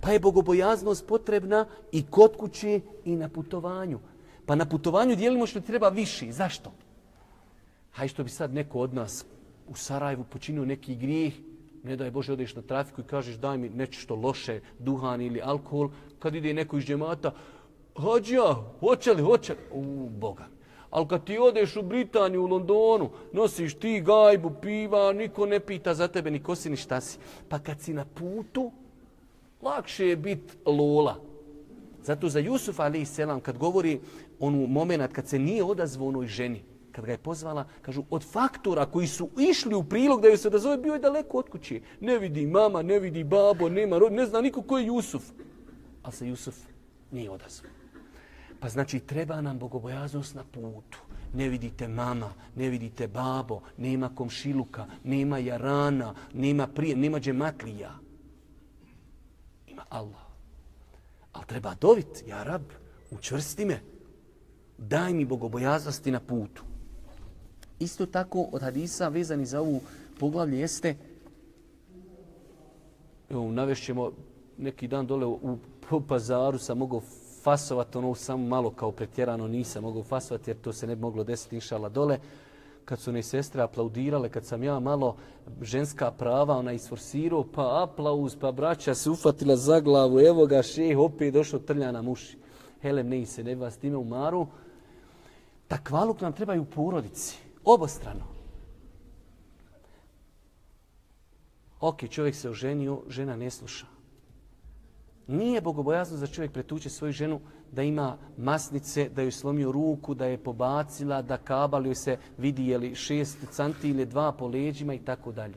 Pa je bogobojaznost potrebna i kod kuće i na putovanju. Pa na putovanju dijelimo što treba više. Zašto? Haj što bi sad neko od nas u Sarajevu počinio neki grijeh, ne daj Bože odeš na trafiku i kažeš daj mi nešto što loše, duhan ili alkohol, kad ide neko iz džemata, hađa, hoće li, hoće li? U, Boga. Ali kad ti odeš u Britaniju, u Londonu, nosiš ti gajbu, piva, niko ne pita za tebe, ni ko si, ni šta si. Pa kad si na putu, lakše je biti lola. Zato za Jusuf ali selam kad govori onu moment kad se nije odazvao onoj ženi, kad ga je pozvala, kažu od faktora koji su išli u prilog da joj se odazove, bio je daleko od kuće. Ne vidi mama, ne vidi babo, nema rod, ne zna niko ko je Jusuf. Ali se Jusuf nije odazvao. Pa znači treba nam bogobojaznost na putu. Ne vidite mama, ne vidite babo, nema komšiluka, nema jarana, nema prije, nema džematlija. Allah. Ali treba dovit, ja rab, učvrsti me. Daj mi bogobojaznosti na putu. Isto tako od hadisa vezani za ovu poglavlje jeste evo, navešćemo neki dan dole u, u pazaru sam mogao fasovati ono samo malo kao pretjerano nisam mogao fasovati jer to se ne bi moglo desiti inšala dole kad su ne sestre aplaudirale, kad sam ja malo ženska prava, ona isforsirao, pa aplauz, pa braća se ufatila za glavu, evo ga šeh, opet došao trlja na muši. Helem, ne se, ne vas time umaru. Takvaluk nam trebaju u porodici, obostrano. Ok, čovjek se oženio, žena ne sluša. Nije bogobojazno za čovjek pretuće svoju ženu da ima masnice, da joj slomio ruku, da je pobacila, da kabal joj se vidi je li šest canti ili dva po leđima i tako dalje.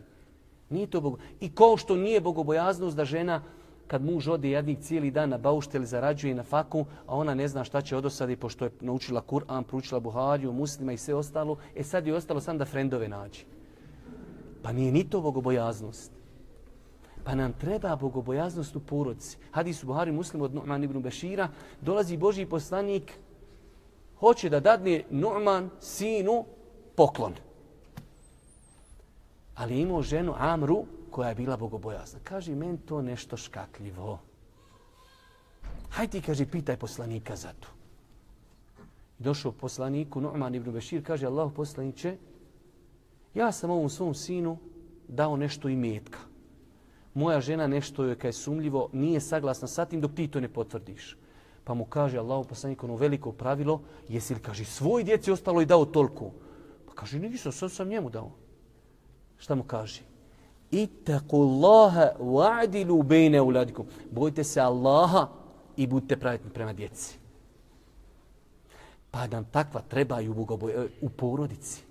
Nije to bogo... I kao što nije bogobojaznost da žena kad muž ode jednik cijeli dan na bauštel zarađuje na faku, a ona ne zna šta će odosadi pošto je naučila Kur'an, pručila Buhariju, muslima i sve ostalo, e sad je ostalo sam da frendove nađe. Pa nije ni to bogobojaznost. Pa nam treba bogobojaznost u porodci. Hadis u Buhari muslim od Nu'man ibn Bešira. Dolazi Boži poslanik. Hoće da dadne Nu'man sinu poklon. Ali je imao ženu Amru koja je bila bogobojazna. Kaže, men to nešto škakljivo. Hajde ti, kaže, pitaj poslanika za to. Došao poslaniku Nu'man ibn Bešir, kaže, Allah poslaniće, ja sam ovom svom sinu dao nešto i metka moja žena nešto je kaj sumljivo, nije saglasna sa tim dok ti to ne potvrdiš. Pa mu kaže Allahu poslanik ono veliko pravilo, jesi li kaže svoj djeci ostalo i dao toliko? Pa kaže nisam, sad sam njemu dao. Šta mu kaže? Ittaqullaha wa'dilu bayna auladikum. Bojte se Allaha i budite pravedni prema djeci. Pa nam takva trebaju u porodici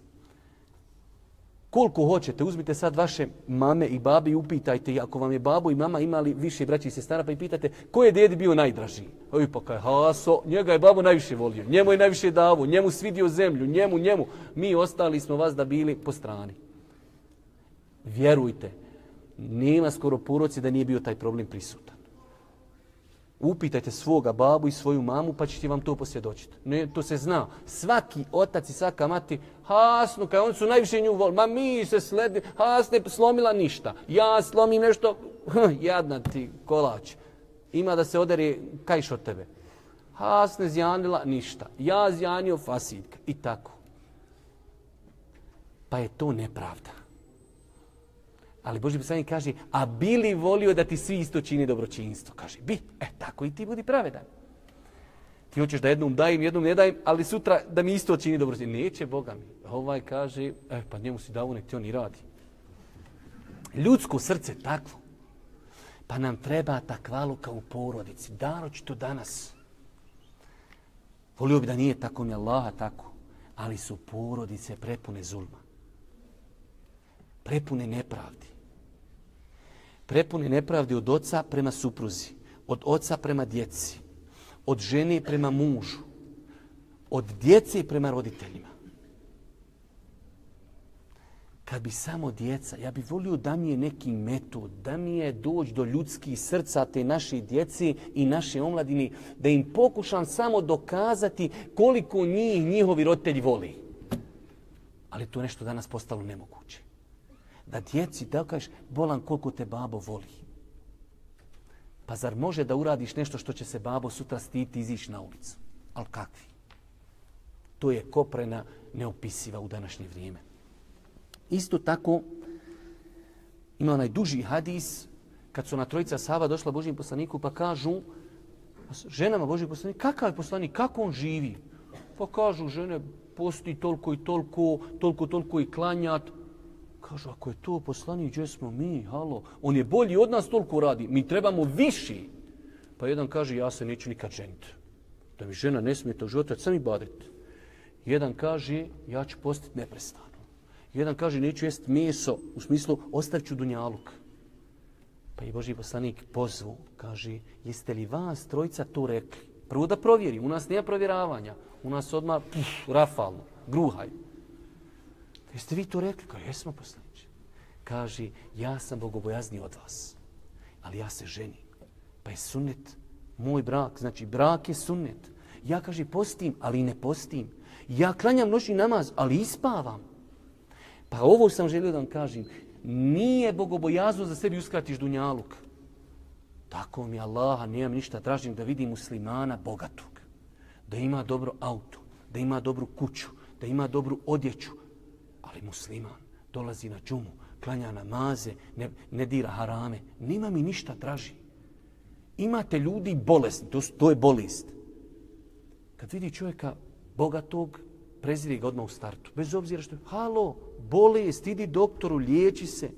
koliko hoćete, uzmite sad vaše mame i babi i upitajte, ako vam je babo i mama imali više braći i sestara, pa i pitate, ko je dedi bio najdraži? Oj, pa kaj, haso, njega je babo najviše volio, njemu je najviše davo, njemu svidio zemlju, njemu, njemu. Mi ostali smo vas da bili po strani. Vjerujte, nema skoro poroci da nije bio taj problem prisutan. Upitajte svoga babu i svoju mamu pa ćete vam to posvjedočiti. Ne, to se zna. Svaki otac i svaka mati, hasno, kaj oni su najviše nju voli. Ma mi se sledi, hasne slomila ništa. Ja slomim nešto, jadna ti kolač. Ima da se odere kajš od tebe. Hasne zjanila ništa. Ja zjanio fasidka. I tako. Pa je to nepravda. Ali Boži poslanik kaže, a bili volio da ti svi isto čini dobročinstvo? Kaže, bi, e, tako i ti budi pravedan. Ti hoćeš da jednom dajem, jednom ne dajem, ali sutra da mi isto čini dobročinstvo. Neće, Boga mi. Ovaj kaže, e, pa njemu si dao, nek ti on i radi. Ljudsko srce takvo. Pa nam treba ta kvaluka u porodici. daročito danas. Volio bi da nije tako mi Allaha tako. Ali su porodice prepune zulma. Prepune nepravdi prepune nepravdi od oca prema supruzi, od oca prema djeci, od žene prema mužu, od djece prema roditeljima. Kad bi samo djeca, ja bih volio da mi je neki metod, da mi je doći do ljudskih srca te naše djeci i naše omladini, da im pokušam samo dokazati koliko njih njihovi roditelji voli. Ali to je nešto danas postalo nemoguće. Da djeci da kažeš, bolan koliko te babo voli. Pa zar može da uradiš nešto što će se babo sutra stiti i izići na ulicu? Al kakvi? To je koprena neopisiva u današnje vrijeme. Isto tako, ima onaj duži hadis, kad su na trojica Sava došla Božijem poslaniku, pa kažu, ženama Božih poslaniku kakav je poslanik, kako on živi? Pa kažu, žene, posti toliko i toliko, toliko, toliko i klanjat. Kažu, ako je to poslanik, gdje smo mi, halo? On je bolji od nas, toliko radi. Mi trebamo viši. Pa jedan kaže, ja se neću nikad ženiti. Da mi žena ne smije to života, sam i badet. Jedan kaže, ja ću postiti neprestano. Jedan kaže, neću jest meso, u smislu, ostavit ću dunjaluk. Pa i Boži poslanik pozvu, kaže, jeste li vas trojica to rekli? Prvo da provjeri, u nas nema provjeravanja. U nas odmah, puf, rafalno, gruhaj. Jeste vi to rekli? Kaže, jesmo poslanik. Kaže, ja sam bogobojazni od vas, ali ja se ženim. Pa je sunnet, moj brak, znači brak je sunnet. Ja, kaže, postim, ali ne postim. Ja klanjam noćni namaz, ali ispavam. Pa ovo sam želio da vam kažem. Nije bogobojazno za sebi uskratiš dunjaluk. Tako mi Allaha, nemam ništa, tražim da vidim muslimana bogatog. Da ima dobro auto, da ima dobru kuću, da ima dobru odjeću. Ali musliman dolazi na džumu, klanja namaze, ne, ne dira harame. Nima mi ništa traži. Imate ljudi bolesni, to, to je bolest. Kad vidi čovjeka bogatog, preziri ga odmah u startu. Bez obzira što je, halo, bolest, idi doktoru, liječi se.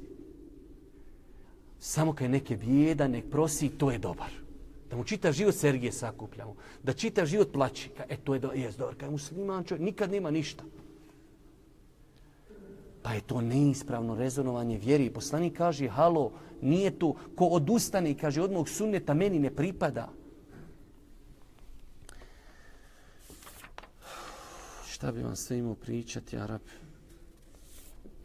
Samo kad je neke bijeda, nek prosi, to je dobar. Da mu čitav život Sergije sakupljamo. Da čitav život plaći. E, to je, do, je dobar. Kad je musliman čovjek, nikad nema ništa. Pa je to neispravno rezonovanje vjeri. Poslanik kaže, halo, nije to ko odustane i kaže, od mog sunneta meni ne pripada. Šta bi vam sve imao pričati, Arab?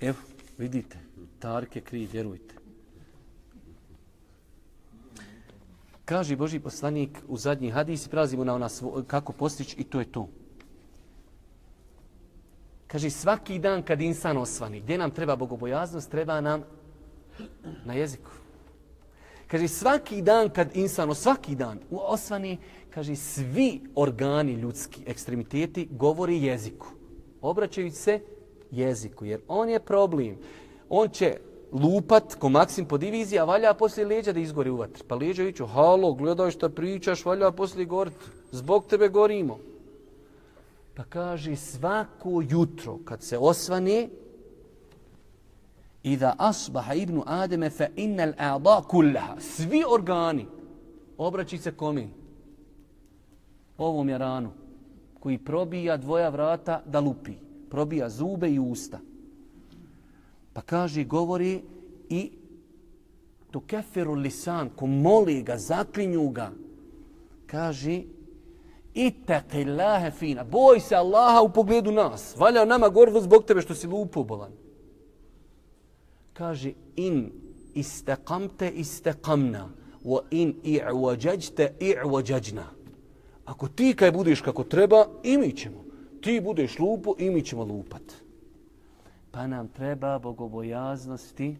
Evo, vidite, Tarke kri, vjerujte. Kaže Boži poslanik u zadnji hadis, prelazimo na ona svo, kako postići i to je to. Kaže, svaki dan kad insan osvani, gdje nam treba bogobojaznost, treba nam na jeziku. Kaže, svaki dan kad insano, svaki dan osvani, kaže, svi organi ljudski, ekstremiteti, govori jeziku. Obraćaju se jeziku, jer on je problem. On će lupat ko maksim po diviziji, a valja poslije leđa da izgori u vatri. Pa leđa viću, halo, gledaj što pričaš, valja poslije gorit, zbog tebe gorimo. Pa kaže, svako jutro kad se osvane, Ida asbaha ibnu Ademe fa innal a'da kullaha. Svi organi obraći se komi. Ovom je ranu koji probija dvoja vrata da lupi. Probija zube i usta. Pa kaže, govori i to keferu lisan, ko moli ga, zaklinju ga. Kaže, itake Allahe fina. Boj se Allaha u pogledu nas. Valja nama gorvo zbog tebe što si lupo bolan kaže in istaqamta istaqamna wa in i'wajajta i'wajajna ako ti kaj budeš kako treba i mi ćemo. Ti budeš lupo i mi ćemo lupat. Pa nam treba bogobojaznosti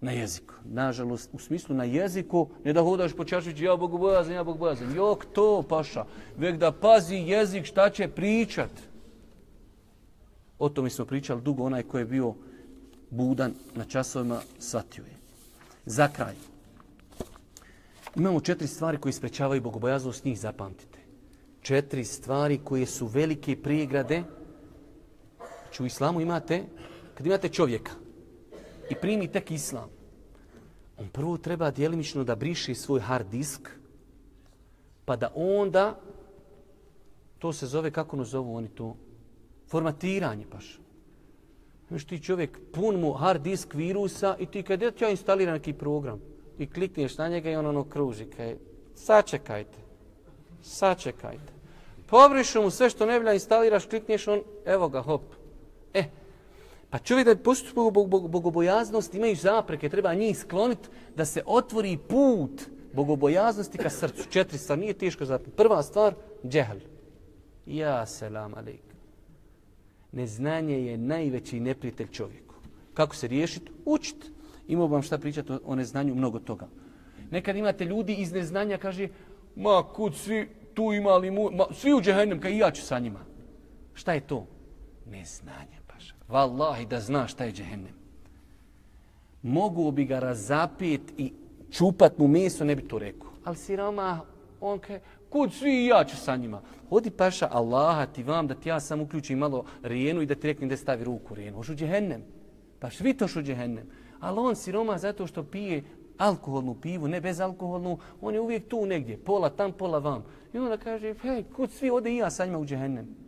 na jeziku. Nažalost, u smislu na jeziku, ne da hodaš po čašići, ja bogobojazan, ja bogobojazan. Jok to, paša, vek da pazi jezik šta će pričat. O tome smo pričali dugo, onaj ko je bio budan na časovima, shvatio je. Za kraj. Imamo četiri stvari koje sprečavaju bogobojaznost, njih zapamtite. Četiri stvari koje su velike prijegrade. Znači u islamu imate, kad imate čovjeka i primi tek islam, on prvo treba dijelimično da briše svoj hard disk, pa da onda, to se zove, kako nas zovu oni to, formatiranje paš. Znaš ti čovjek, pun mu hard disk virusa i ti kad ja instaliram neki program i klikneš na njega i on ono kruži. Kaj, sačekajte. Sačekajte. Pobrišu mu sve što ne bilja, instaliraš, klikneš on, evo ga, hop. E, pa čovjek da postupu bogobojaznost, imaju zapreke, treba njih skloniti da se otvori put bogobojaznosti ka srcu. Četiri stvar, nije teško zapiti. Prva stvar, džehl. Ja selam alik. Neznanje je najveći neprijatelj čovjeku. Kako se riješiti? Učiti. Imao vam šta pričati o neznanju, mnogo toga. Nekad imate ljudi iz neznanja, kaže, ma kud svi tu imali, mu, ma, svi u džehennem, kaj i ja ću sa njima. Šta je to? Neznanje. Wallahi da zna šta je džehennem. Mogu bi ga razapit i čupat mu meso, ne bi to rekao. Ali siroma, on kaže, kud svi i ja ću sa njima. Hodi paša Allaha ti vam da ti ja sam uključim malo rijenu i da ti reknem da stavi ruku u rijenu. Ošu džehennem. Pa svi to šu džehennem. Ali on siroma zato što pije alkoholnu pivu, ne bezalkoholnu, on je uvijek tu negdje, pola tam, pola vam. I onda kaže, hej, kud svi ode i ja sa njima u džehennem.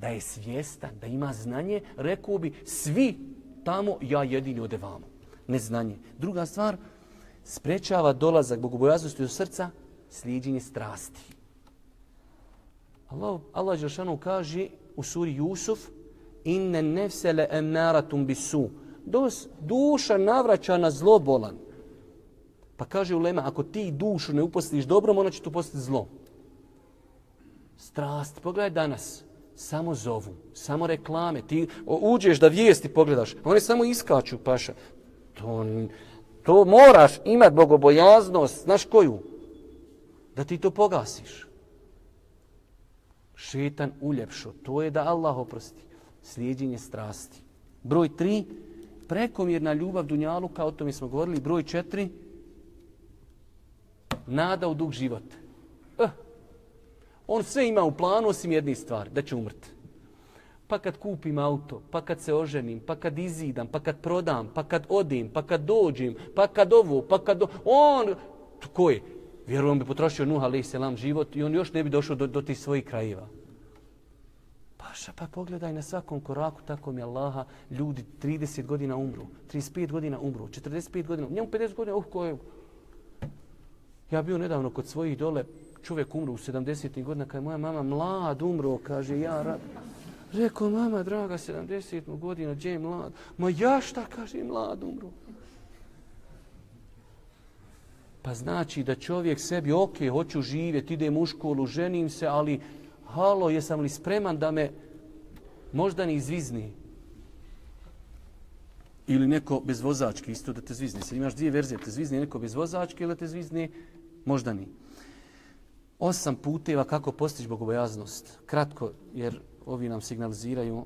Da je svjestan, da ima znanje, rekao bi, svi tamo, ja jedini ode vamo. Neznanje. Druga stvar, sprečava dolazak bogobojaznosti do srca, slijedjenje strasti. Allah, Allah Đelšanu kaže u suri Jusuf, inne nefsele emnaratum bisu, dos, duša navraća na zlo bolan. Pa kaže Ulema, ako ti dušu ne uposliš dobrom, ona će tu postati zlo. Strast, pogledaj danas, samo zovu, samo reklame. Ti uđeš da vijesti pogledaš, oni samo iskaču, paša. To, to moraš imat bogobojaznost, znaš koju? Da ti to pogasiš. Šetan uljepšo, to je da Allah oprosti. Slijedjenje strasti. Broj tri, prekomjerna ljubav Dunjalu, kao o tome smo govorili, broj četiri, nada u dug život. Eh, on sve ima u planu osim jedne stvari, da će umrti. Pa kad kupim auto, pa kad se oženim, pa kad izidam, pa kad prodam, pa kad odim, pa kad dođem, pa kad ovo, pa kad... Do... On, ko je? Vjerujem bi potrošio Nuh alaih selam život i on još ne bi došao do, do tih svojih krajeva. Paša, pa pogledaj na svakom koraku, tako mi Allaha, ljudi 30 godina umru, 35 godina umru, 45 godina, njemu 50 godina, uh, ko je? Ja bio nedavno kod svojih dole, čovjek umro u 70. godina, kada je moja mama mlad umro, kaže, ja rad. Rekao, mama, draga, 70. godina, gdje je mlad? Ma ja šta, kaže, mlad umro. Pa znači da čovjek sebi, ok, hoću živjeti, idem u školu, ženim se, ali halo, jesam li spreman da me možda ne izvizni? Ili neko bez vozačke, isto da te zvizni. Sad imaš dvije verzije, te zvizni neko bez vozačke ili te zvizni možda ni. Osam puteva kako postići bogobojaznost. Kratko, jer ovi nam signaliziraju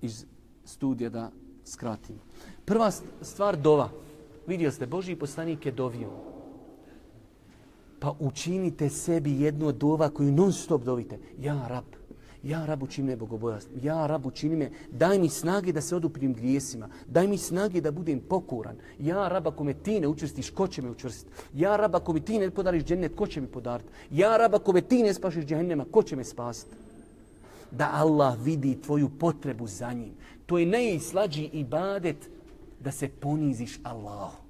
iz studija da skratimo. Prva stvar, dova. Vidjeli ste, Boži poslanik je dovio pa učinite sebi jednu od dova koju non stop dovite. Ja, rab, ja, rab, čini me bogobojast. Ja, rab, čini me, daj mi snage da se oduprim grijesima. Daj mi snage da budem pokoran. Ja, rab, ako me ti ne učvrstiš, ko će me učvrstiti? Ja, rab, ako mi ti ne podariš džennet, ko će mi podariti? Ja, rab, ako me ti ne spašiš džehennema, ko će me spasiti? Da Allah vidi tvoju potrebu za njim. To je najslađi ibadet da se poniziš Allahu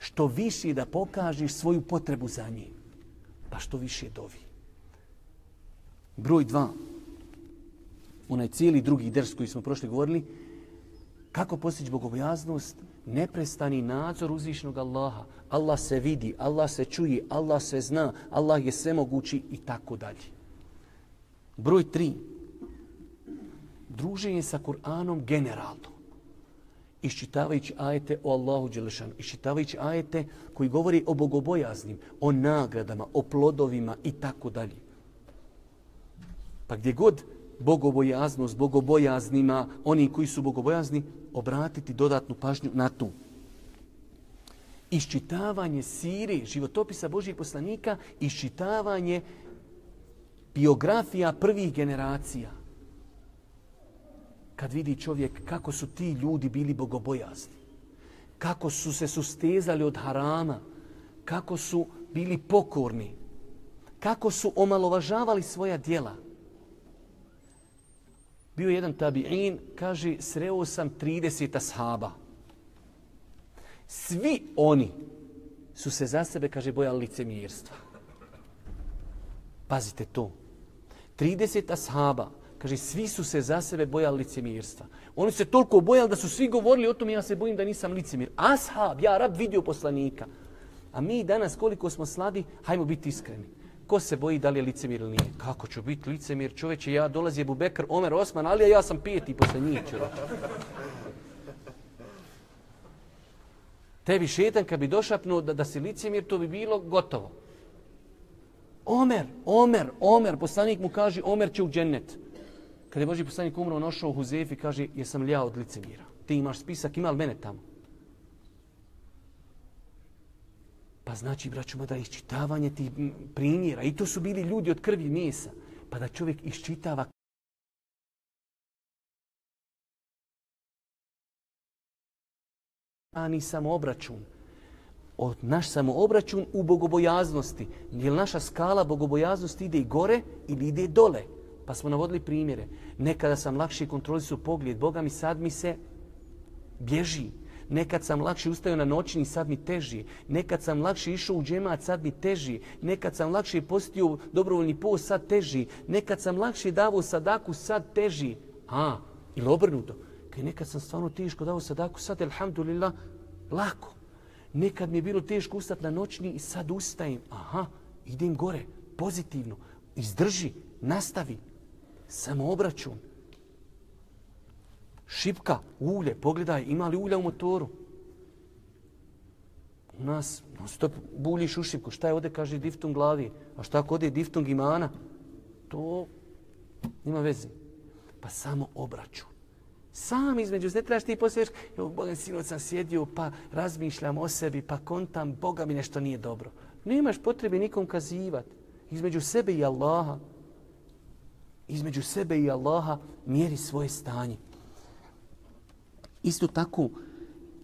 što više da pokažeš svoju potrebu za njim, pa što više dovi. Broj dva, onaj cijeli drugi ders koji smo prošli govorili, kako postići bogobojaznost, neprestani nadzor uzvišnog Allaha. Allah se vidi, Allah se čuje, Allah se zna, Allah je sve mogući i tako dalje. Broj tri, druženje sa Kur'anom generalno iščitavajući ajete o Allahu Đelešanu, iščitavajući ajete koji govori o bogobojaznim, o nagradama, o plodovima i tako dalje. Pa gdje god bogobojaznost, bogobojaznima, oni koji su bogobojazni, obratiti dodatnu pažnju na tu. Iščitavanje siri, životopisa Božih poslanika, iščitavanje biografija prvih generacija kad vidi čovjek kako su ti ljudi bili bogobojazni, kako su se sustezali od harama, kako su bili pokorni, kako su omalovažavali svoja djela Bio jedan tabi'in, kaže, sreo sam 30 ashaba. Svi oni su se za sebe, kaže, bojali licemjerstva. Pazite to. 30 ashaba, kaže, svi su se za sebe bojali licemjerstva. Oni se toliko bojali da su svi govorili o tom, ja se bojim da nisam licemir. Ashab, ja rab vidio poslanika. A mi danas koliko smo slabi, hajmo biti iskreni. Ko se boji da li je licemir ili nije? Kako ću biti licemir? Čoveče, ja dolazi Ebu Bekr, Omer, Osman, ali ja sam peti posle njih. Čoveče. Tebi šetan kad bi došapnuo da, da si licemir, to bi bilo gotovo. Omer, Omer, Omer, poslanik mu kaže, Omer će u džennet. Kada je Boži poslanik umro, on ošao u Huzefi, kaže, jesam li ja od licemira? Ti imaš spisak, ima li mene tamo? Pa znači, braću, da iščitavanje tih primjera, i to su bili ljudi od krvi i mjesa, pa da čovjek iščitava a ni samo obračun. Od naš samo obračun u bogobojaznosti. Je naša skala bogobojaznosti ide i gore ili ide dole? Pa smo navodili primjere. Nekada sam lakše kontrolisao pogled. Boga mi sad mi se bježi. Nekad sam lakše ustao na noćni, sad mi teži. Nekad sam lakše išao u džemat, sad mi teži. Nekad sam lakše postio dobrovoljni post, sad teži. Nekad sam lakše davao sadaku, sad teži. A, ili obrnuto. Kaj nekad sam stvarno teško dao sadaku, sad, elhamdulillah, lako. Nekad mi je bilo teško ustati na noćni i sad ustajem. Aha, idem gore, pozitivno. Izdrži, nastavi. Samo obračun. Šipka, ulje, pogledaj, ima li ulja u motoru? U nas, no stop, buljiš u šipku. Šta je ovdje, kaže, diftung glavi? A šta ako ode diftung imana? To nima veze. Pa samo obračun. Sam između, ne trebaš ti posliješ, evo, Boga, sinoć sam sjedio, pa razmišljam o sebi, pa kontam, Boga mi nešto nije dobro. Nemaš potrebe nikom kazivati. Između sebe i Allaha, između sebe i Allaha mjeri svoje stanje. Isto tako,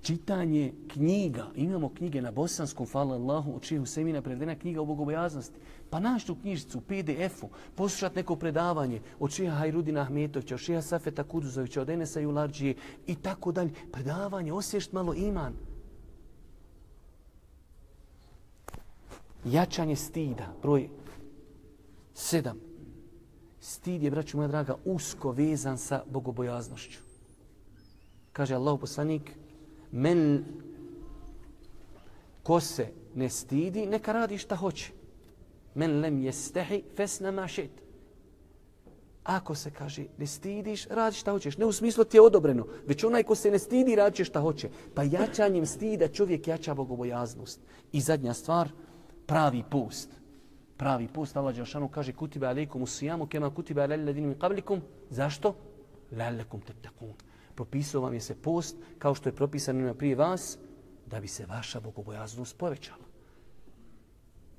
čitanje knjiga. Imamo knjige na bosanskom, hvala Allahu, od čiju semina prevedena knjiga o bogobojaznosti. Pa naš tu knjižicu, PDF-u, poslušat neko predavanje od čija Hajrudina Ahmetovića, od čija Safeta Kuduzovića, od Enesa Jularđije i tako dalje. Predavanje, osješt malo iman. Jačanje stida, broj sedam. Stid je, braću moja draga, usko vezan sa bogobojaznošću. Kaže Allahu poslanik, men ko se ne stidi, neka radi šta hoće. Men lem jestehi fesna mašit. Ako se kaže, ne stidiš, radi šta hoćeš. Ne u smislu ti je odobreno, već onaj ko se ne stidi, radi šta hoće. Pa jačanjem stida čovjek jača bogobojaznost. I zadnja stvar, pravi post. Pravi post, Allah Đelšanu kaže, kutiba alaikum usijamu, kema kutiba alaikum min qablikum. Zašto? Lalekum tettakun propisao vam je se post kao što je propisano prije vas da bi se vaša bogobojaznost povećala.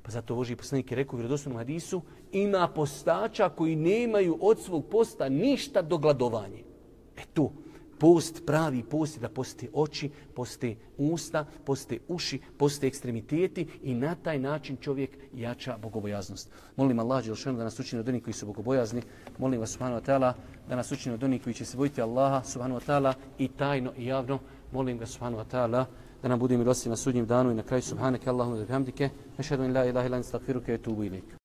Pa zato Boži poslanik je rekao u vjerodostojnom hadisu ima postača koji nemaju od svog posta ništa do gladovanje. E tu, Post, pravi post je da poste oči, poste usta, poste uši, poste ekstremiteti i na taj način čovjek jača bogobojaznost. Molim Allah Đelšanu da nas učini od onih koji su bogobojazni. Molim vas Subhanu Atala da nas učini od onih koji će se bojiti Allaha Subhanu Atala i tajno i javno. Molim ga Subhanu Atala da nam bude milosti na sudnjem danu i na kraju Subhaneke Allahumma da bihamdike. Nešhedu in la ilaha ilan stakfiruke etubu ilik.